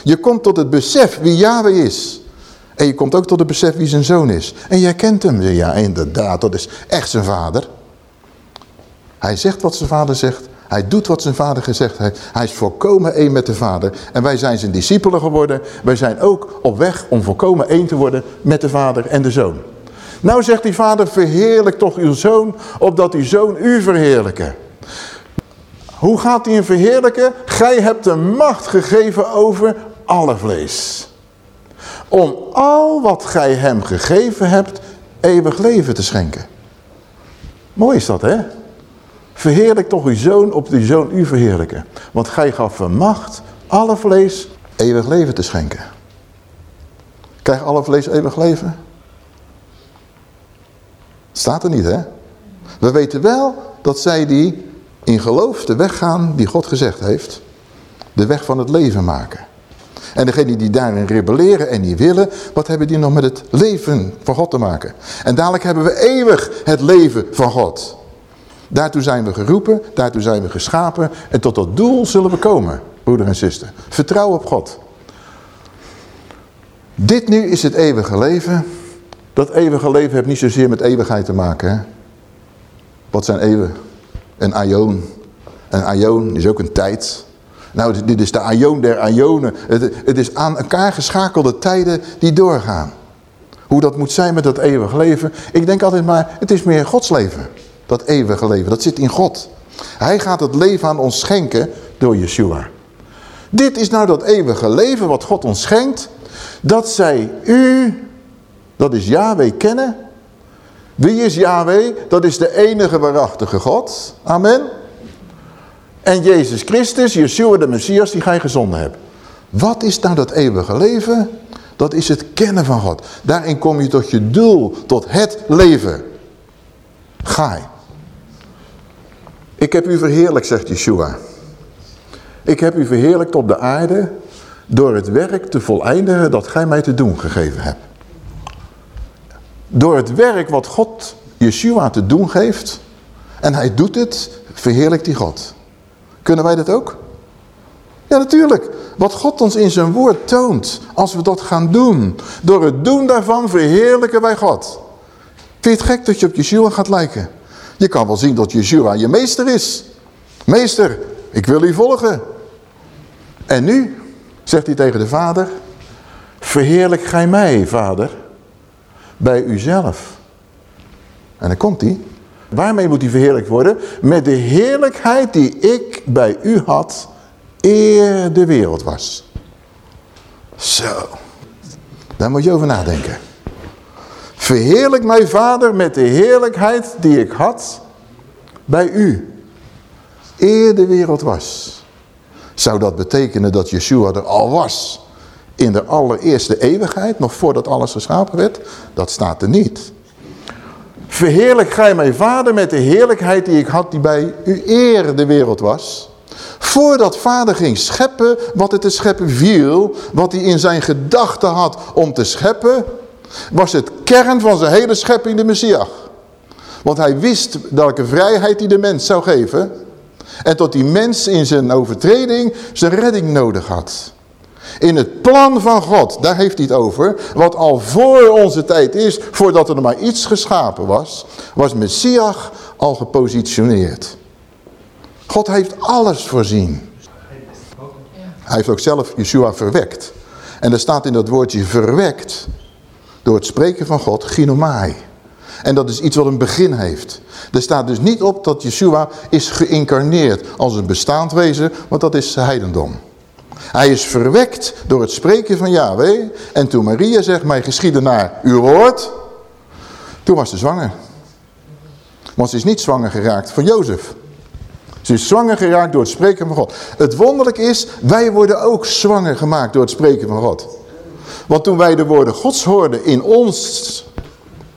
Je komt tot het besef wie Yahweh is. En je komt ook tot het besef wie zijn zoon is. En jij kent hem. Ja, inderdaad, dat is echt zijn vader. Hij zegt wat zijn vader zegt. Hij doet wat zijn vader gezegd heeft. Hij is volkomen één met de vader. En wij zijn zijn discipelen geworden. Wij zijn ook op weg om volkomen één te worden met de vader en de zoon. Nou zegt die vader, verheerlijk toch uw zoon, opdat uw zoon u verheerlijken. Hoe gaat hij hem verheerlijken? Gij hebt de macht gegeven over alle vlees. Om al wat gij hem gegeven hebt, eeuwig leven te schenken. Mooi is dat, hè? Verheerlijk toch uw zoon, op uw zoon u verheerlijken. Want gij gaf hem macht, alle vlees, eeuwig leven te schenken. Krijgt alle vlees eeuwig leven? Staat er niet, hè? We weten wel dat zij die in geloof de weg gaan die God gezegd heeft. De weg van het leven maken. En degenen die daarin rebelleren en die willen, wat hebben die nog met het leven van God te maken? En dadelijk hebben we eeuwig het leven van God. Daartoe zijn we geroepen, daartoe zijn we geschapen en tot dat doel zullen we komen, broeder en zuster. Vertrouw op God. Dit nu is het eeuwige leven. Dat eeuwige leven heeft niet zozeer met eeuwigheid te maken. Hè? Wat zijn eeuwen? Een aion. Een aion is ook een tijd. Nou, dit is de aion der aionen. Het, het is aan elkaar geschakelde tijden die doorgaan. Hoe dat moet zijn met dat eeuwige leven. Ik denk altijd maar, het is meer Gods leven. Dat eeuwige leven, dat zit in God. Hij gaat het leven aan ons schenken door Yeshua. Dit is nou dat eeuwige leven wat God ons schenkt. Dat zij u, dat is Yahweh, kennen. Wie is Yahweh? Dat is de enige waarachtige God. Amen. En Jezus Christus, Yeshua de Messias, die gij gezonden hebt. Wat is nou dat eeuwige leven? Dat is het kennen van God. Daarin kom je tot je doel, tot het leven. Ga. Ik heb u verheerlijkt, zegt Yeshua. Ik heb u verheerlijkt op de aarde door het werk te voleindigen dat gij mij te doen gegeven hebt. Door het werk wat God Yeshua te doen geeft, en hij doet het, verheerlijkt hij God. Kunnen wij dat ook? Ja, natuurlijk. Wat God ons in zijn woord toont, als we dat gaan doen, door het doen daarvan verheerlijken wij God. Vind je het gek dat je op Yeshua gaat lijken? Je kan wel zien dat Yeshua je meester is. Meester, ik wil u volgen. En nu zegt hij tegen de vader, verheerlijk gij mij, vader, bij uzelf. En dan komt hij. Waarmee moet hij verheerlijkt worden? Met de heerlijkheid die ik bij u had, eer de wereld was. Zo, daar moet je over nadenken. Verheerlijk mij, vader, met de heerlijkheid die ik had bij u. Eer de wereld was. Zou dat betekenen dat Yeshua er al was in de allereerste eeuwigheid, nog voordat alles geschapen werd? Dat staat er niet. Verheerlijk gij mijn vader met de heerlijkheid die ik had die bij u eer de wereld was. Voordat vader ging scheppen wat het te scheppen viel, wat hij in zijn gedachten had om te scheppen, was het kern van zijn hele schepping de Messias. Want hij wist welke vrijheid hij de mens zou geven. En tot die mens in zijn overtreding zijn redding nodig had. In het plan van God, daar heeft hij het over. Wat al voor onze tijd is, voordat er maar iets geschapen was. Was Messias al gepositioneerd. God heeft alles voorzien. Hij heeft ook zelf Yeshua verwekt. En er staat in dat woordje verwekt door het spreken van God, ginomai. En dat is iets wat een begin heeft. Er staat dus niet op dat Yeshua is geïncarneerd als een bestaand wezen, want dat is heidendom. Hij is verwekt door het spreken van Yahweh. En toen Maria zegt, mij geschieden naar uw woord, toen was ze zwanger. Want ze is niet zwanger geraakt van Jozef. Ze is zwanger geraakt door het spreken van God. Het wonderlijk is, wij worden ook zwanger gemaakt door het spreken van God. Want toen wij de woorden gods hoorden in ons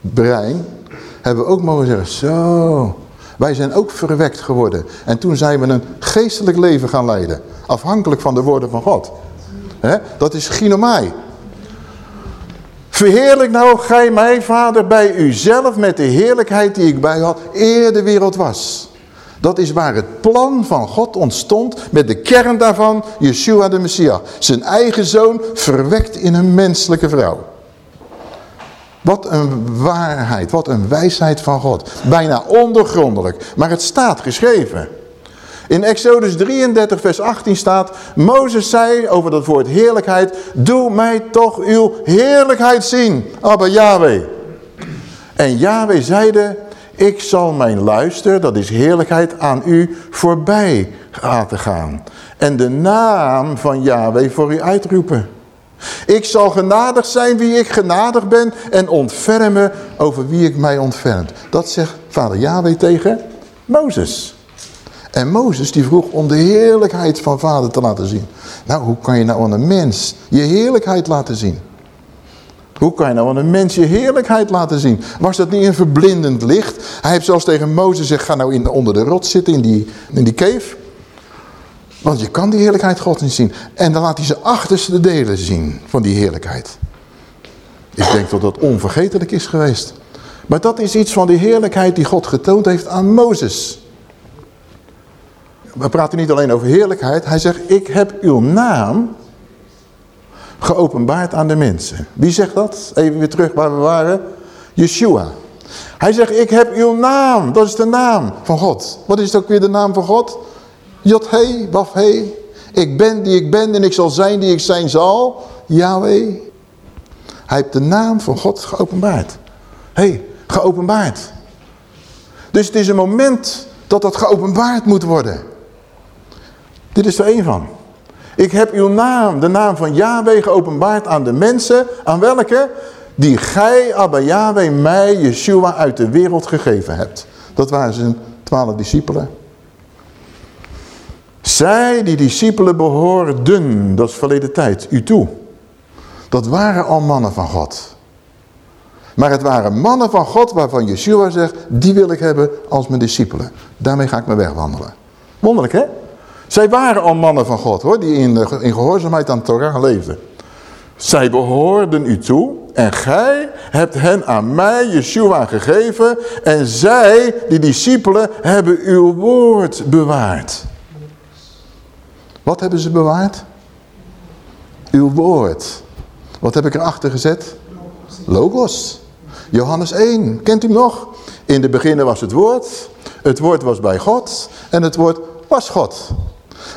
brein, hebben we ook mogen zeggen, zo, wij zijn ook verwekt geworden. En toen zijn we een geestelijk leven gaan leiden, afhankelijk van de woorden van God. dat is ginomai. Verheerlijk nou gij mij, vader, bij uzelf met de heerlijkheid die ik bij had, eer de wereld was. Dat is waar het plan van God ontstond met de kern daarvan, Yeshua de Messias. Zijn eigen zoon verwekt in een menselijke vrouw. Wat een waarheid, wat een wijsheid van God. Bijna ondergrondelijk, maar het staat geschreven. In Exodus 33 vers 18 staat, Mozes zei over dat woord heerlijkheid, doe mij toch uw heerlijkheid zien, Abba Yahweh. En Yahweh zeide, ik zal mijn luister, dat is heerlijkheid, aan u voorbij laten gaan. En de naam van Yahweh voor u uitroepen. Ik zal genadig zijn wie ik genadig ben en ontfermen over wie ik mij ontferm. Dat zegt vader Yahweh tegen Mozes. En Mozes die vroeg om de heerlijkheid van vader te laten zien. Nou, hoe kan je nou aan een mens je heerlijkheid laten zien? Hoe kan je nou aan een mens je heerlijkheid laten zien? Was dat niet een verblindend licht? Hij heeft zelfs tegen Mozes gezegd, ga nou in, onder de rot zitten in die, in die cave. Want je kan die heerlijkheid God niet zien. En dan laat hij zijn achterste delen zien van die heerlijkheid. Ik denk dat dat onvergetelijk is geweest. Maar dat is iets van die heerlijkheid die God getoond heeft aan Mozes. We praten niet alleen over heerlijkheid. Hij zegt, ik heb uw naam geopenbaard aan de mensen. Wie zegt dat? Even weer terug waar we waren. Yeshua. Hij zegt, ik heb uw naam. Dat is de naam van God. Wat is ook weer de naam van God? Jot-he, Waf-he. Ik ben die ik ben en ik zal zijn die ik zijn zal. Yahweh. Hij heeft de naam van God geopenbaard. Hé, hey, geopenbaard. Dus het is een moment dat dat geopenbaard moet worden. Dit is er één van. Ik heb uw naam, de naam van Yahweh, geopenbaard aan de mensen. Aan welke? Die gij, Abba Yahweh, mij, Yeshua, uit de wereld gegeven hebt. Dat waren zijn twaalf discipelen. Zij, die discipelen, behoorden, dat is verleden tijd, u toe. Dat waren al mannen van God. Maar het waren mannen van God waarvan Yeshua zegt, die wil ik hebben als mijn discipelen. Daarmee ga ik me wegwandelen. Wonderlijk hè? Zij waren al mannen van God hoor, die in, in gehoorzaamheid aan Torah leefden. Zij behoorden u toe en gij hebt hen aan mij, Yeshua, gegeven. En zij, die discipelen, hebben uw woord bewaard. Wat hebben ze bewaard? Uw woord. Wat heb ik erachter gezet? Logos. Johannes 1, kent u nog? In de beginnen was het woord, het woord was bij God en het woord was God.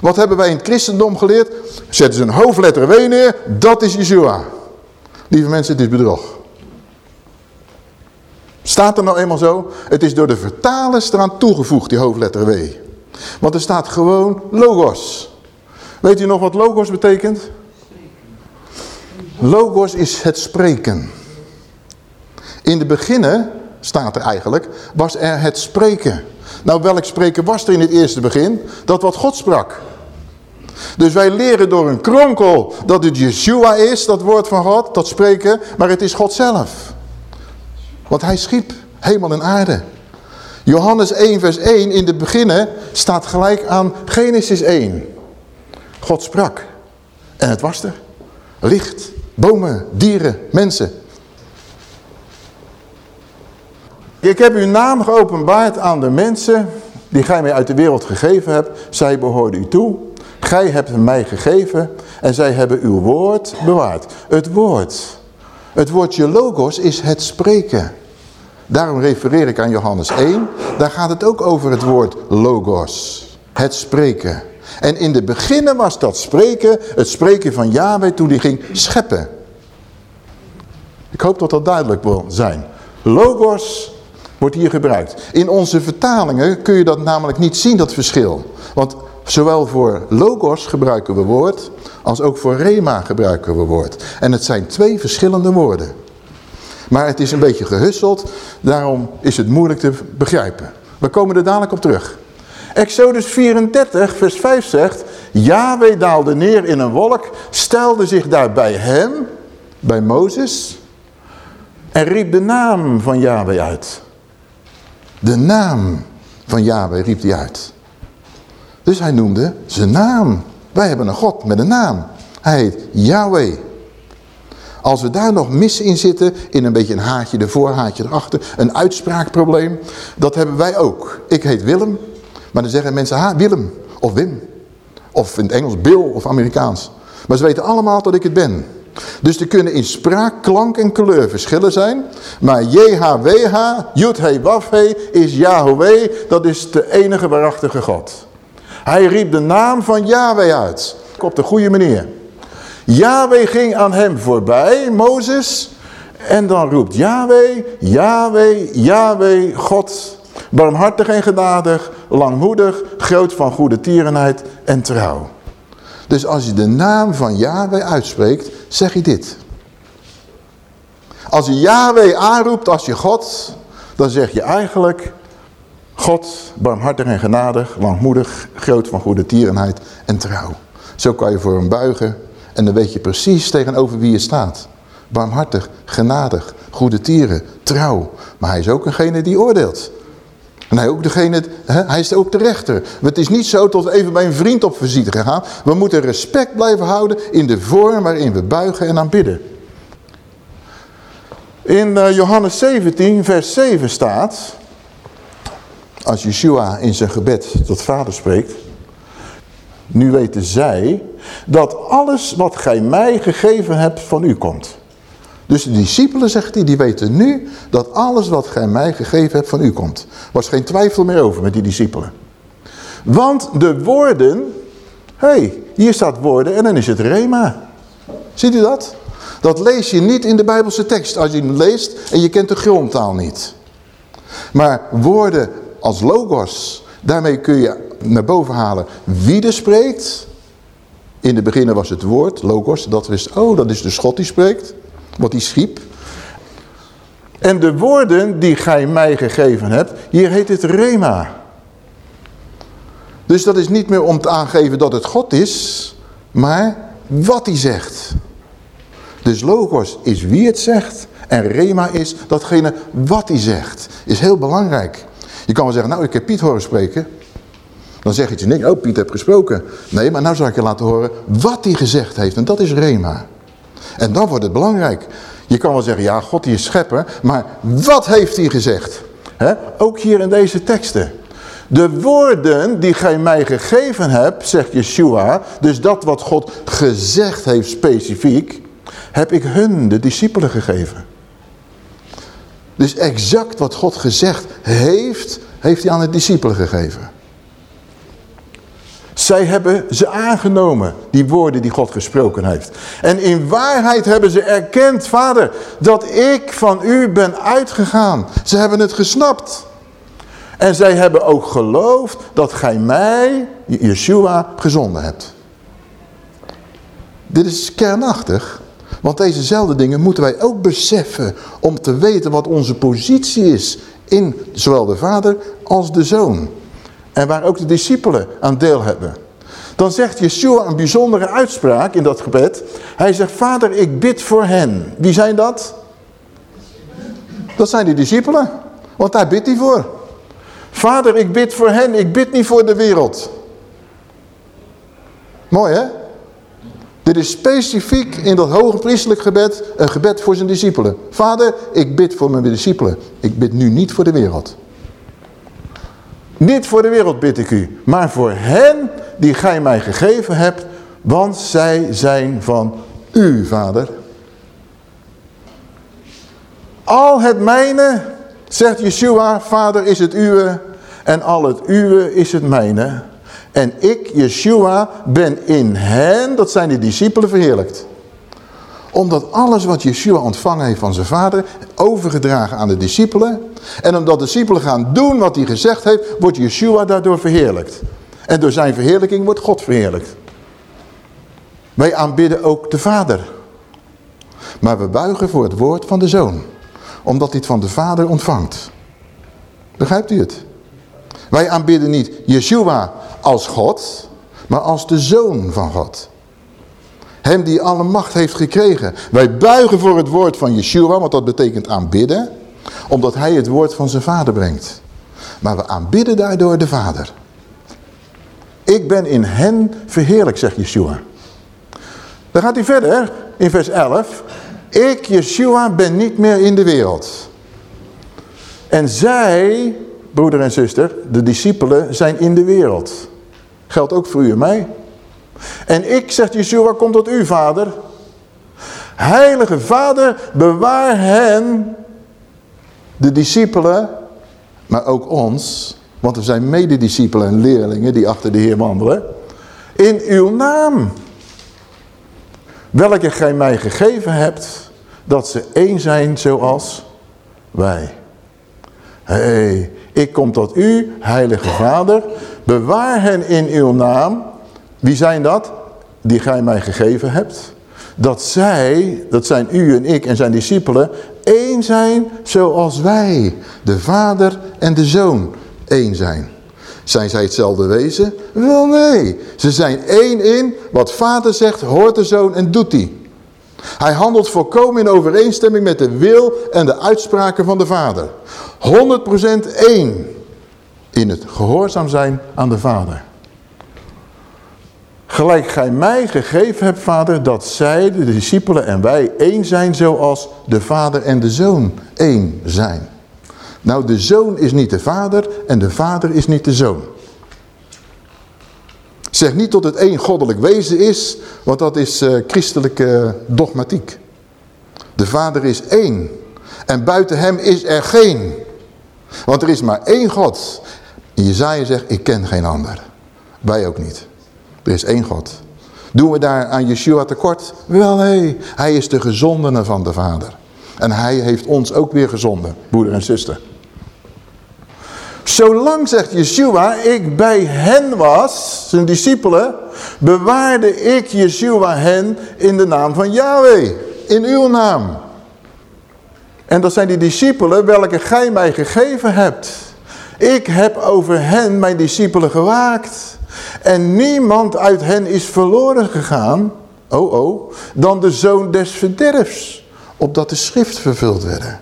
Wat hebben wij in het christendom geleerd? Zetten ze een hoofdletter W neer, dat is Yeshua. Lieve mensen, het is bedrog. Staat er nou eenmaal zo? Het is door de vertalers eraan toegevoegd, die hoofdletter W. Want er staat gewoon logos. Weet u nog wat logos betekent? Logos is het spreken. In de beginnen, staat er eigenlijk, was er het spreken. Nou, welk spreken was er in het eerste begin? Dat wat God sprak. Dus wij leren door een kronkel dat het Yeshua is, dat woord van God, dat spreken, maar het is God zelf. Want hij schiep hemel en aarde. Johannes 1 vers 1 in de beginnen staat gelijk aan Genesis 1. God sprak. En het was er. Licht, bomen, dieren, mensen. Ik heb uw naam geopenbaard aan de mensen die gij mij uit de wereld gegeven hebt. Zij behoorden u toe. Gij hebt mij gegeven en zij hebben uw woord bewaard. Het woord. Het woordje logos is het spreken. Daarom refereer ik aan Johannes 1. Daar gaat het ook over het woord logos. Het spreken. En in de beginnen was dat spreken, het spreken van Yahweh toen hij ging scheppen. Ik hoop dat dat duidelijk wil zijn. Logos wordt hier gebruikt. In onze vertalingen kun je dat namelijk niet zien, dat verschil. Want zowel voor logos gebruiken we woord, als ook voor rema gebruiken we woord. En het zijn twee verschillende woorden. Maar het is een beetje gehusseld, daarom is het moeilijk te begrijpen. We komen er dadelijk op terug. Exodus 34 vers 5 zegt, Yahweh daalde neer in een wolk, stelde zich daar bij hem, bij Mozes, en riep de naam van Yahweh uit. De naam van Yahweh riep hij uit. Dus hij noemde zijn naam. Wij hebben een God met een naam. Hij heet Yahweh. Als we daar nog mis in zitten, in een beetje een haatje ervoor, haatje erachter, een uitspraakprobleem, dat hebben wij ook. Ik heet Willem, maar dan zeggen mensen, ha, Willem of Wim. Of in het Engels Bill of Amerikaans. Maar ze weten allemaal dat ik het ben. Dus er kunnen in spraak, klank en kleur verschillen zijn. Maar JHWH, Yud Wafhe is Yahweh, dat is de enige waarachtige God. Hij riep de naam van Yahweh uit. Op de goede manier. Yahweh ging aan hem voorbij, Mozes. En dan roept Yahweh, Yahweh, Yahweh, God. Barmhartig en genadig, langmoedig, groot van goede tierenheid en trouw. Dus als je de naam van Yahweh uitspreekt, zeg je dit. Als je Yahweh aanroept als je God, dan zeg je eigenlijk... God, barmhartig en genadig, langmoedig, groot van goede tierenheid en trouw. Zo kan je voor hem buigen en dan weet je precies tegenover wie je staat. Barmhartig, genadig, goede tieren, trouw. Maar hij is ook degene die oordeelt. Hij, ook degene, hè, hij is ook de rechter. Het is niet zo tot even bij een vriend op visite gegaan. We moeten respect blijven houden in de vorm waarin we buigen en aanbidden. In uh, Johannes 17 vers 7 staat... Als Yeshua in zijn gebed tot vader spreekt... Nu weten zij dat alles wat gij mij gegeven hebt van u komt. Dus de discipelen, zegt hij, die weten nu dat alles wat gij mij gegeven hebt van u komt. was geen twijfel meer over met die discipelen. Want de woorden, hé, hey, hier staat woorden en dan is het rema. Ziet u dat? Dat lees je niet in de Bijbelse tekst als je hem leest en je kent de grondtaal niet. Maar woorden als logos, daarmee kun je naar boven halen wie er spreekt. In de beginnen was het woord, logos, dat is, oh dat is de schot die spreekt wat hij schiep. En de woorden die gij mij gegeven hebt, hier heet het rema. Dus dat is niet meer om te aangeven dat het God is, maar wat hij zegt. Dus logos is wie het zegt en rema is datgene wat hij zegt. Is heel belangrijk. Je kan wel zeggen, nou ik heb Piet horen spreken. Dan zeg je niet, oh Piet heeft gesproken. Nee, maar nou zal ik je laten horen wat hij gezegd heeft en dat is rema. En dan wordt het belangrijk. Je kan wel zeggen, ja, God die is schepper, maar wat heeft hij gezegd? Ook hier in deze teksten. De woorden die gij mij gegeven hebt, zegt Yeshua, dus dat wat God gezegd heeft specifiek, heb ik hun, de discipelen, gegeven. Dus exact wat God gezegd heeft, heeft hij aan de discipelen gegeven. Zij hebben ze aangenomen, die woorden die God gesproken heeft. En in waarheid hebben ze erkend, vader, dat ik van u ben uitgegaan. Ze hebben het gesnapt. En zij hebben ook geloofd dat gij mij, Yeshua, gezonden hebt. Dit is kernachtig. Want dezezelfde dingen moeten wij ook beseffen om te weten wat onze positie is in zowel de vader als de zoon. En waar ook de discipelen aan deel hebben. Dan zegt Yeshua een bijzondere uitspraak in dat gebed. Hij zegt, vader ik bid voor hen. Wie zijn dat? Dat zijn de discipelen. Want daar bidt hij voor. Vader ik bid voor hen, ik bid niet voor de wereld. Mooi hè? Dit is specifiek in dat hoge priestelijk gebed een gebed voor zijn discipelen. Vader, ik bid voor mijn discipelen. Ik bid nu niet voor de wereld. Niet voor de wereld bid ik u, maar voor hen die gij mij gegeven hebt, want zij zijn van u, vader. Al het mijne, zegt Yeshua, vader is het uwe en al het uwe is het mijne. En ik, Yeshua, ben in hen, dat zijn de discipelen, verheerlijkt omdat alles wat Yeshua ontvangen heeft van zijn vader, overgedragen aan de discipelen. En omdat de discipelen gaan doen wat hij gezegd heeft, wordt Yeshua daardoor verheerlijkt. En door zijn verheerlijking wordt God verheerlijkt. Wij aanbidden ook de vader. Maar we buigen voor het woord van de zoon. Omdat hij het van de vader ontvangt. Begrijpt u het? Wij aanbidden niet Yeshua als God, maar als de zoon van God. Hem die alle macht heeft gekregen. Wij buigen voor het woord van Yeshua, want dat betekent aanbidden. Omdat hij het woord van zijn vader brengt. Maar we aanbidden daardoor de vader. Ik ben in hen verheerlijk, zegt Yeshua. Dan gaat hij verder in vers 11. Ik, Yeshua, ben niet meer in de wereld. En zij, broeder en zuster, de discipelen, zijn in de wereld. Geldt ook voor u en mij. En ik, zegt Yeshua, kom tot u, vader. Heilige vader, bewaar hen, de discipelen, maar ook ons, want we zijn medediscipelen en leerlingen die achter de Heer wandelen, in uw naam. Welke gij mij gegeven hebt, dat ze één zijn zoals wij. Hé, ik kom tot u, heilige vader, bewaar hen in uw naam. Wie zijn dat? Die gij mij gegeven hebt. Dat zij, dat zijn u en ik en zijn discipelen, één zijn zoals wij. De vader en de zoon één zijn. Zijn zij hetzelfde wezen? Wel nee. Ze zijn één in wat vader zegt, hoort de zoon en doet die. Hij handelt volkomen in overeenstemming met de wil en de uitspraken van de vader. 100% één in het gehoorzaam zijn aan de vader. Gelijk gij mij gegeven hebt, vader, dat zij, de discipelen en wij, één zijn zoals de vader en de zoon één zijn. Nou, de zoon is niet de vader en de vader is niet de zoon. Zeg niet dat het één goddelijk wezen is, want dat is uh, christelijke dogmatiek. De vader is één. En buiten hem is er geen. Want er is maar één God. Jezaja zegt, ik ken geen ander. Wij ook niet. Er is één God. Doen we daar aan Yeshua tekort? Wel nee, hij is de gezondene van de vader. En hij heeft ons ook weer gezonden, broeder en zuster. Zolang, zegt Yeshua, ik bij hen was, zijn discipelen, bewaarde ik Yeshua hen in de naam van Yahweh. In uw naam. En dat zijn die discipelen welke gij mij gegeven hebt. Ik heb over hen, mijn discipelen, gewaakt. En niemand uit hen is verloren gegaan, oh oh, dan de zoon des verderfs, opdat de schrift vervuld werden.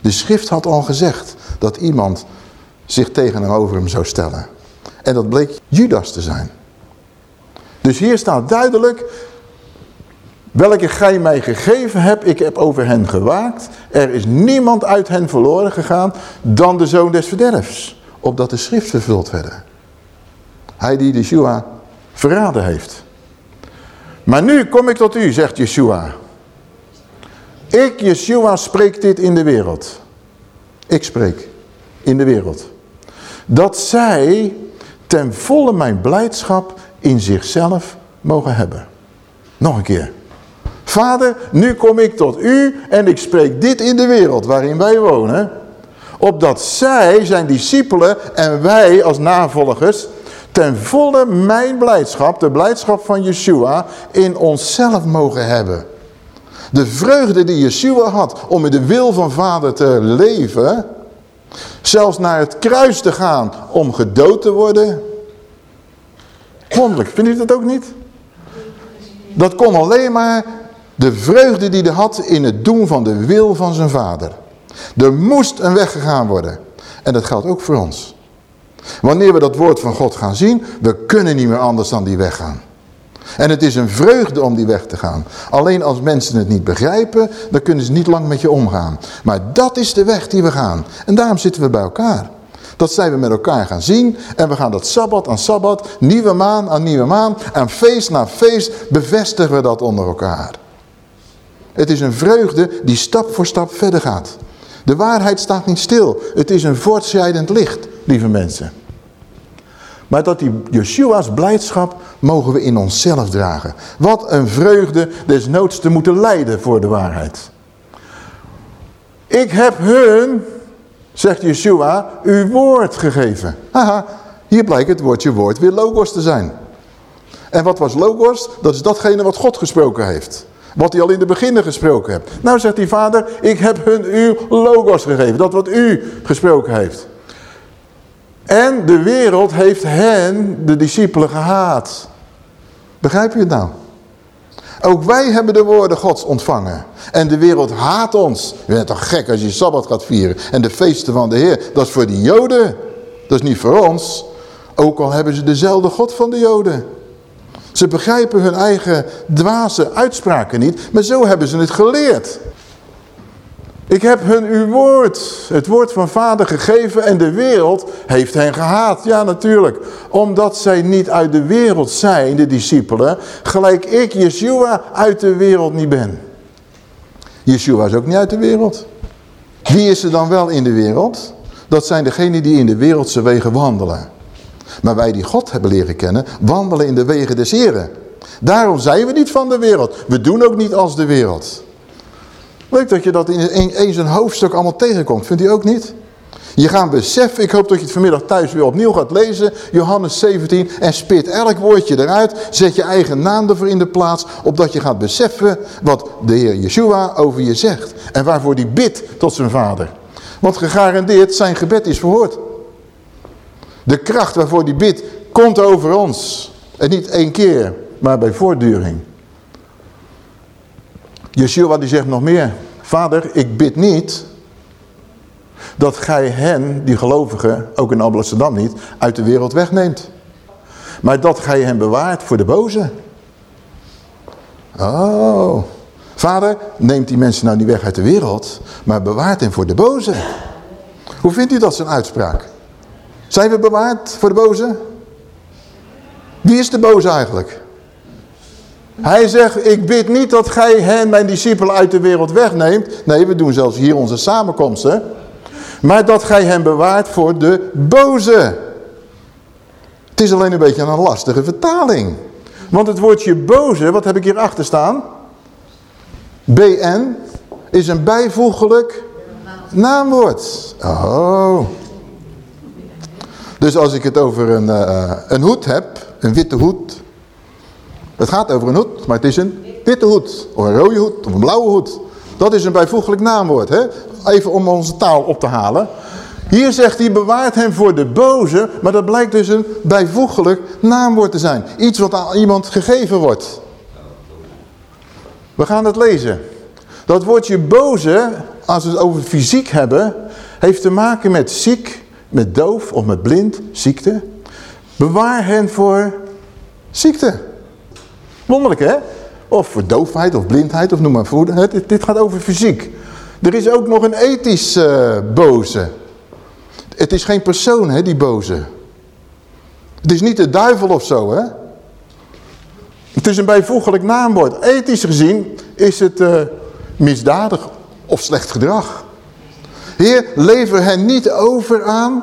De schrift had al gezegd dat iemand zich tegen hem zou stellen. En dat bleek Judas te zijn. Dus hier staat duidelijk, welke gij mij gegeven hebt, ik heb over hen gewaakt. Er is niemand uit hen verloren gegaan dan de zoon des verderfs. Opdat de schrift vervuld werden. Hij die Yeshua verraden heeft. Maar nu kom ik tot u, zegt Yeshua. Ik, Yeshua, spreek dit in de wereld. Ik spreek in de wereld. Dat zij ten volle mijn blijdschap in zichzelf mogen hebben. Nog een keer. Vader, nu kom ik tot u en ik spreek dit in de wereld waarin wij wonen. Opdat zij, zijn discipelen en wij als navolgers, ten volle mijn blijdschap, de blijdschap van Yeshua, in onszelf mogen hebben. De vreugde die Yeshua had om in de wil van vader te leven, zelfs naar het kruis te gaan om gedood te worden. Wonderlijk, vindt u dat ook niet? Dat kon alleen maar de vreugde die hij had in het doen van de wil van zijn vader. Er moest een weg gegaan worden. En dat geldt ook voor ons. Wanneer we dat woord van God gaan zien, we kunnen niet meer anders dan die weg gaan. En het is een vreugde om die weg te gaan. Alleen als mensen het niet begrijpen, dan kunnen ze niet lang met je omgaan. Maar dat is de weg die we gaan. En daarom zitten we bij elkaar. Dat zijn we met elkaar gaan zien. En we gaan dat sabbat aan sabbat, nieuwe maan aan nieuwe maan. En feest na feest bevestigen we dat onder elkaar. Het is een vreugde die stap voor stap verder gaat. De waarheid staat niet stil. Het is een voortschrijdend licht, lieve mensen. Maar dat die Yeshua's blijdschap mogen we in onszelf dragen. Wat een vreugde desnoods te moeten lijden voor de waarheid. Ik heb hun, zegt Yeshua, uw woord gegeven. Haha, hier blijkt het woordje woord weer logos te zijn. En wat was logos? Dat is datgene wat God gesproken heeft. Wat hij al in de beginnen gesproken heeft. Nou zegt die vader, ik heb hun uw logos gegeven. Dat wat u gesproken heeft. En de wereld heeft hen, de discipelen, gehaat. Begrijp je het nou? Ook wij hebben de woorden gods ontvangen. En de wereld haat ons. Je bent toch gek als je Sabbat gaat vieren. En de feesten van de Heer, dat is voor die Joden. Dat is niet voor ons. Ook al hebben ze dezelfde God van de Joden. Ze begrijpen hun eigen dwaze uitspraken niet, maar zo hebben ze het geleerd. Ik heb hun uw woord, het woord van vader gegeven en de wereld heeft hen gehaat. Ja, natuurlijk. Omdat zij niet uit de wereld zijn, de discipelen, gelijk ik, Yeshua, uit de wereld niet ben. Yeshua is ook niet uit de wereld. Wie is er dan wel in de wereld? Dat zijn degenen die in de wereldse wegen wandelen. Maar wij die God hebben leren kennen, wandelen in de wegen des Heren. Daarom zijn we niet van de wereld. We doen ook niet als de wereld. Leuk dat je dat in eens een hoofdstuk allemaal tegenkomt. Vindt u ook niet? Je gaat beseffen, ik hoop dat je het vanmiddag thuis weer opnieuw gaat lezen. Johannes 17 en spit elk woordje eruit. Zet je eigen naam ervoor in de plaats. Opdat je gaat beseffen wat de Heer Yeshua over je zegt. En waarvoor hij bidt tot zijn vader. Want gegarandeerd zijn gebed is verhoord. De kracht waarvoor hij bidt komt over ons. En niet één keer, maar bij voortduring. Yeshua die zegt nog meer. Vader, ik bid niet dat gij hen, die gelovigen, ook in Amsterdam niet, uit de wereld wegneemt. Maar dat gij hen bewaart voor de boze. Oh, vader, neemt die mensen nou niet weg uit de wereld, maar bewaart hen voor de boze. Hoe vindt u dat zijn uitspraak? Zijn we bewaard voor de boze? Wie is de boze eigenlijk? Hij zegt, ik bid niet dat gij hen, mijn discipelen, uit de wereld wegneemt. Nee, we doen zelfs hier onze samenkomsten. Maar dat gij hen bewaart voor de boze. Het is alleen een beetje een lastige vertaling. Want het woordje boze, wat heb ik hier achter staan? BN is een bijvoeglijk naamwoord. Oh. Dus als ik het over een, uh, een hoed heb, een witte hoed. Het gaat over een hoed, maar het is een witte hoed. Of een rode hoed, of een blauwe hoed. Dat is een bijvoeglijk naamwoord. Hè? Even om onze taal op te halen. Hier zegt hij, bewaart hem voor de boze. Maar dat blijkt dus een bijvoeglijk naamwoord te zijn. Iets wat aan iemand gegeven wordt. We gaan het lezen. Dat woordje boze, als we het over fysiek hebben, heeft te maken met ziek, met doof of met blind, ziekte. Bewaar hen voor ziekte. Wonderlijk hè? Of voor doofheid of blindheid of noem maar voor. Dit gaat over fysiek. Er is ook nog een ethisch uh, boze. Het is geen persoon hè, die boze. Het is niet de duivel of zo hè. Het is een bijvoeglijk naamwoord. Ethisch gezien is het uh, misdadig of slecht gedrag. Heer, lever hen niet over aan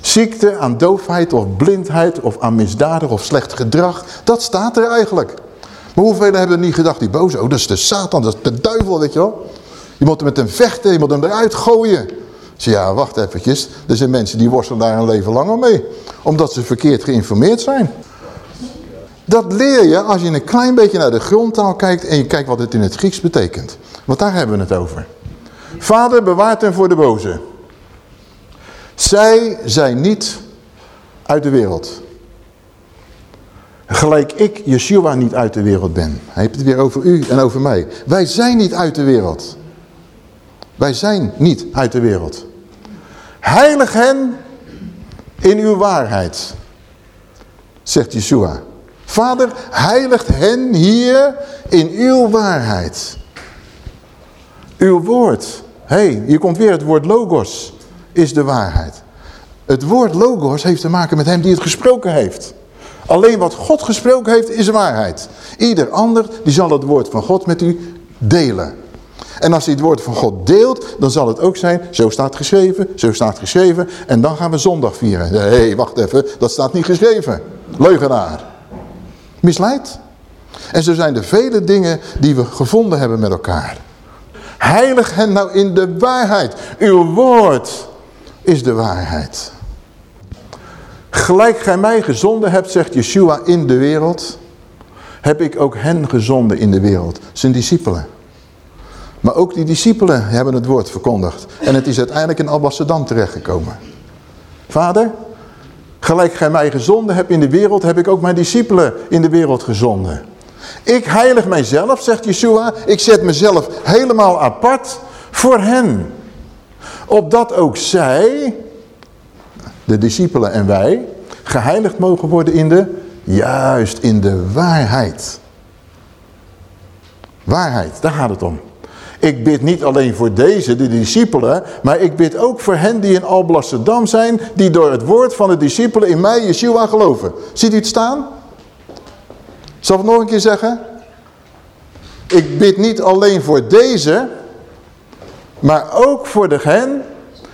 ziekte, aan doofheid of blindheid of aan misdadig of slecht gedrag. Dat staat er eigenlijk. Maar hoeveel hebben niet gedacht, die boze, oh dat is de Satan, dat is de duivel, weet je wel. Je moet met hem vechten, je moet hem eruit gooien. Zeg ja, wacht eventjes, er zijn mensen die worstelen daar een leven lang al mee. Omdat ze verkeerd geïnformeerd zijn. Dat leer je als je een klein beetje naar de grondtaal kijkt en je kijkt wat het in het Grieks betekent. Want daar hebben we het over. Vader bewaart hem voor de boze. Zij zijn niet uit de wereld. Gelijk ik, Yeshua, niet uit de wereld ben. Hij heeft het weer over u en over mij. Wij zijn niet uit de wereld. Wij zijn niet uit de wereld. Heilig hen in uw waarheid, zegt Yeshua. Vader, heiligt hen hier in uw waarheid. Uw woord. Hey, hier komt weer het woord logos, is de waarheid. Het woord logos heeft te maken met hem die het gesproken heeft. Alleen wat God gesproken heeft is waarheid. Ieder ander die zal het woord van God met u delen. En als hij het woord van God deelt, dan zal het ook zijn, zo staat geschreven, zo staat geschreven. En dan gaan we zondag vieren. Hé, hey, wacht even, dat staat niet geschreven. Leugenaar. Misleid. En zo zijn er vele dingen die we gevonden hebben met elkaar. Heilig hen nou in de waarheid. Uw woord is de waarheid. Gelijk gij mij gezonden hebt, zegt Yeshua, in de wereld, heb ik ook hen gezonden in de wereld. Zijn discipelen. Maar ook die discipelen hebben het woord verkondigd. En het is uiteindelijk in Alblasserdam terechtgekomen. Vader, gelijk gij mij gezonden hebt in de wereld, heb ik ook mijn discipelen in de wereld gezonden. Ik heilig mijzelf, zegt Yeshua. Ik zet mezelf helemaal apart voor hen. Opdat ook zij, de discipelen en wij, geheiligd mogen worden in de Juist in de waarheid. Waarheid, daar gaat het om. Ik bid niet alleen voor deze, de discipelen, maar ik bid ook voor hen die in Alblasserdam zijn, die door het woord van de discipelen in mij, Yeshua, geloven. Ziet u het staan? Zal ik nog een keer zeggen? Ik bid niet alleen voor deze, maar ook voor de hen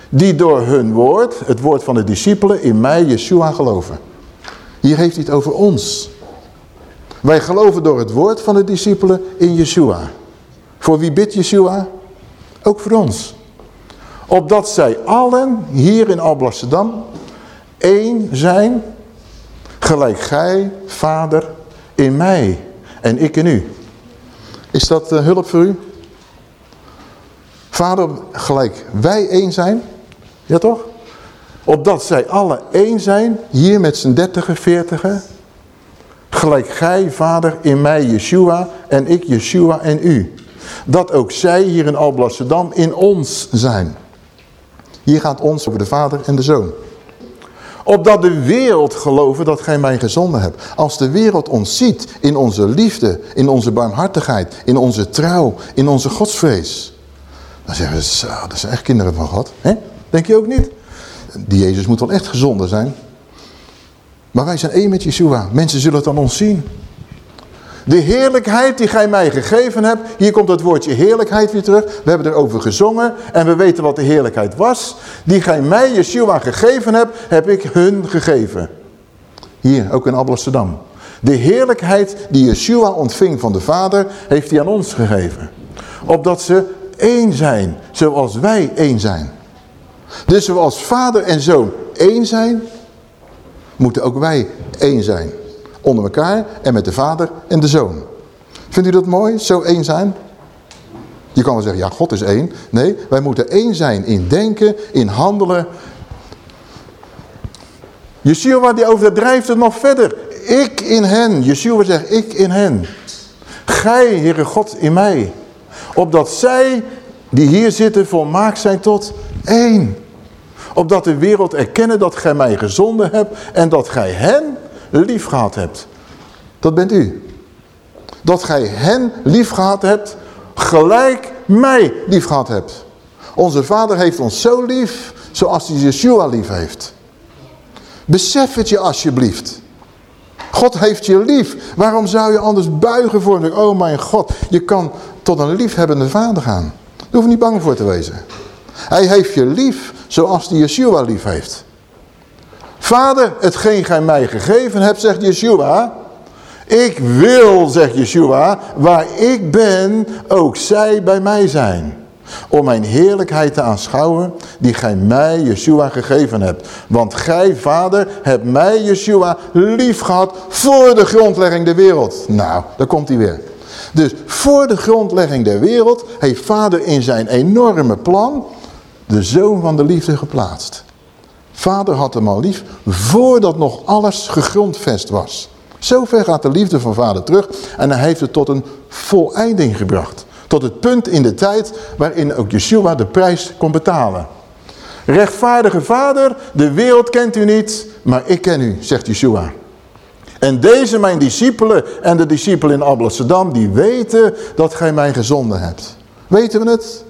die door hun woord, het woord van de discipelen, in mij, Yeshua, geloven. Hier heeft hij het over ons. Wij geloven door het woord van de discipelen in Yeshua. Voor wie bidt Yeshua? Ook voor ons. Opdat zij allen hier in Alblasserdam één zijn, gelijk gij, vader, in mij en ik in u. Is dat uh, hulp voor u? Vader, gelijk wij één zijn, ja toch? Opdat zij alle één zijn, hier met z'n dertigen, veertigen, gelijk gij, vader, in mij, Yeshua, en ik, Yeshua, en u. Dat ook zij hier in Alblasserdam in ons zijn. Hier gaat ons over de vader en de zoon. Opdat de wereld geloven dat gij mij gezonden hebt. Als de wereld ons ziet in onze liefde, in onze barmhartigheid, in onze trouw, in onze godsvrees. Dan zeggen ze, dat zijn echt kinderen van God. Hè? Denk je ook niet? Die Jezus moet wel echt gezonder zijn. Maar wij zijn één met Yeshua. Mensen zullen het aan ons zien. De heerlijkheid die gij mij gegeven hebt. Hier komt het woordje heerlijkheid weer terug. We hebben erover gezongen. En we weten wat de heerlijkheid was. Die gij mij, Yeshua, gegeven hebt, heb ik hun gegeven. Hier, ook in Amsterdam. De heerlijkheid die Yeshua ontving van de Vader, heeft hij aan ons gegeven. Opdat ze één zijn, zoals wij één zijn. Dus zoals vader en zoon één zijn, moeten ook wij één zijn. Onder elkaar en met de vader en de zoon. Vindt u dat mooi, zo één zijn? Je kan wel zeggen, ja, God is één. Nee, wij moeten één zijn in denken, in handelen. Yeshua die overdrijft het nog verder. Ik in hen. Yeshua zegt, ik in hen. Gij, Heere God, in mij. Opdat zij die hier zitten volmaakt zijn tot één. Opdat de wereld erkennen dat gij mij gezonden hebt en dat gij hen lief gehad hebt. Dat bent u. Dat gij hen lief gehad hebt, gelijk mij lief gehad hebt. Onze vader heeft ons zo lief, zoals hij Yeshua lief heeft. Besef het je alsjeblieft. God heeft je lief. Waarom zou je anders buigen voor hem? Oh mijn God, je kan tot een liefhebbende vader gaan. Daar hoef je niet bang voor te wezen. Hij heeft je lief zoals die Yeshua lief heeft. Vader, hetgeen gij mij gegeven hebt, zegt Yeshua. Ik wil, zegt Yeshua, waar ik ben, ook zij bij mij zijn. Om mijn heerlijkheid te aanschouwen, die gij mij, Yeshua, gegeven hebt. Want gij, vader, hebt mij, Yeshua, lief gehad voor de grondlegging der wereld. Nou, daar komt hij weer. Dus voor de grondlegging der wereld heeft vader in zijn enorme plan de zoon van de liefde geplaatst. Vader had hem al lief voordat nog alles gegrondvest was. Zover gaat de liefde van vader terug en hij heeft het tot een voleinding gebracht. Tot het punt in de tijd waarin ook Yeshua de prijs kon betalen. Rechtvaardige vader, de wereld kent u niet, maar ik ken u, zegt Yeshua. En deze mijn discipelen en de discipelen in Ablasserdam, die weten dat gij mij gezonden hebt. Weten we het?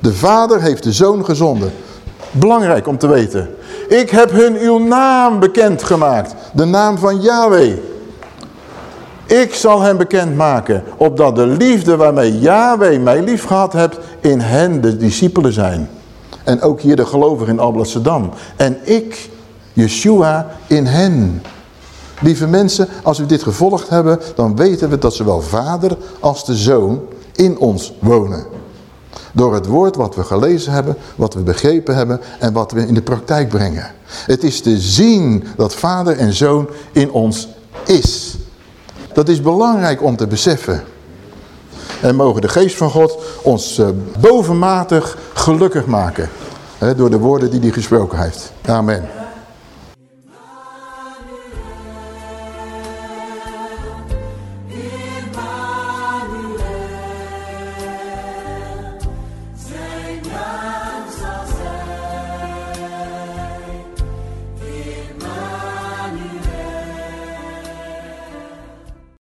De vader heeft de zoon gezonden. Belangrijk om te weten. Ik heb hun uw naam bekendgemaakt. De naam van Yahweh. Ik zal hem bekendmaken, opdat de liefde waarmee Yahweh mij lief gehad hebt, in hen de discipelen zijn. En ook hier de gelovigen in Alblasserdam. En ik, Yeshua, in hen. Lieve mensen, als we dit gevolgd hebben, dan weten we dat zowel vader als de zoon in ons wonen. Door het woord wat we gelezen hebben, wat we begrepen hebben en wat we in de praktijk brengen. Het is te zien dat vader en zoon in ons is. Dat is belangrijk om te beseffen. En mogen de geest van God ons uh, bovenmatig gelukkig maken. Door de woorden die hij gesproken heeft. Amen.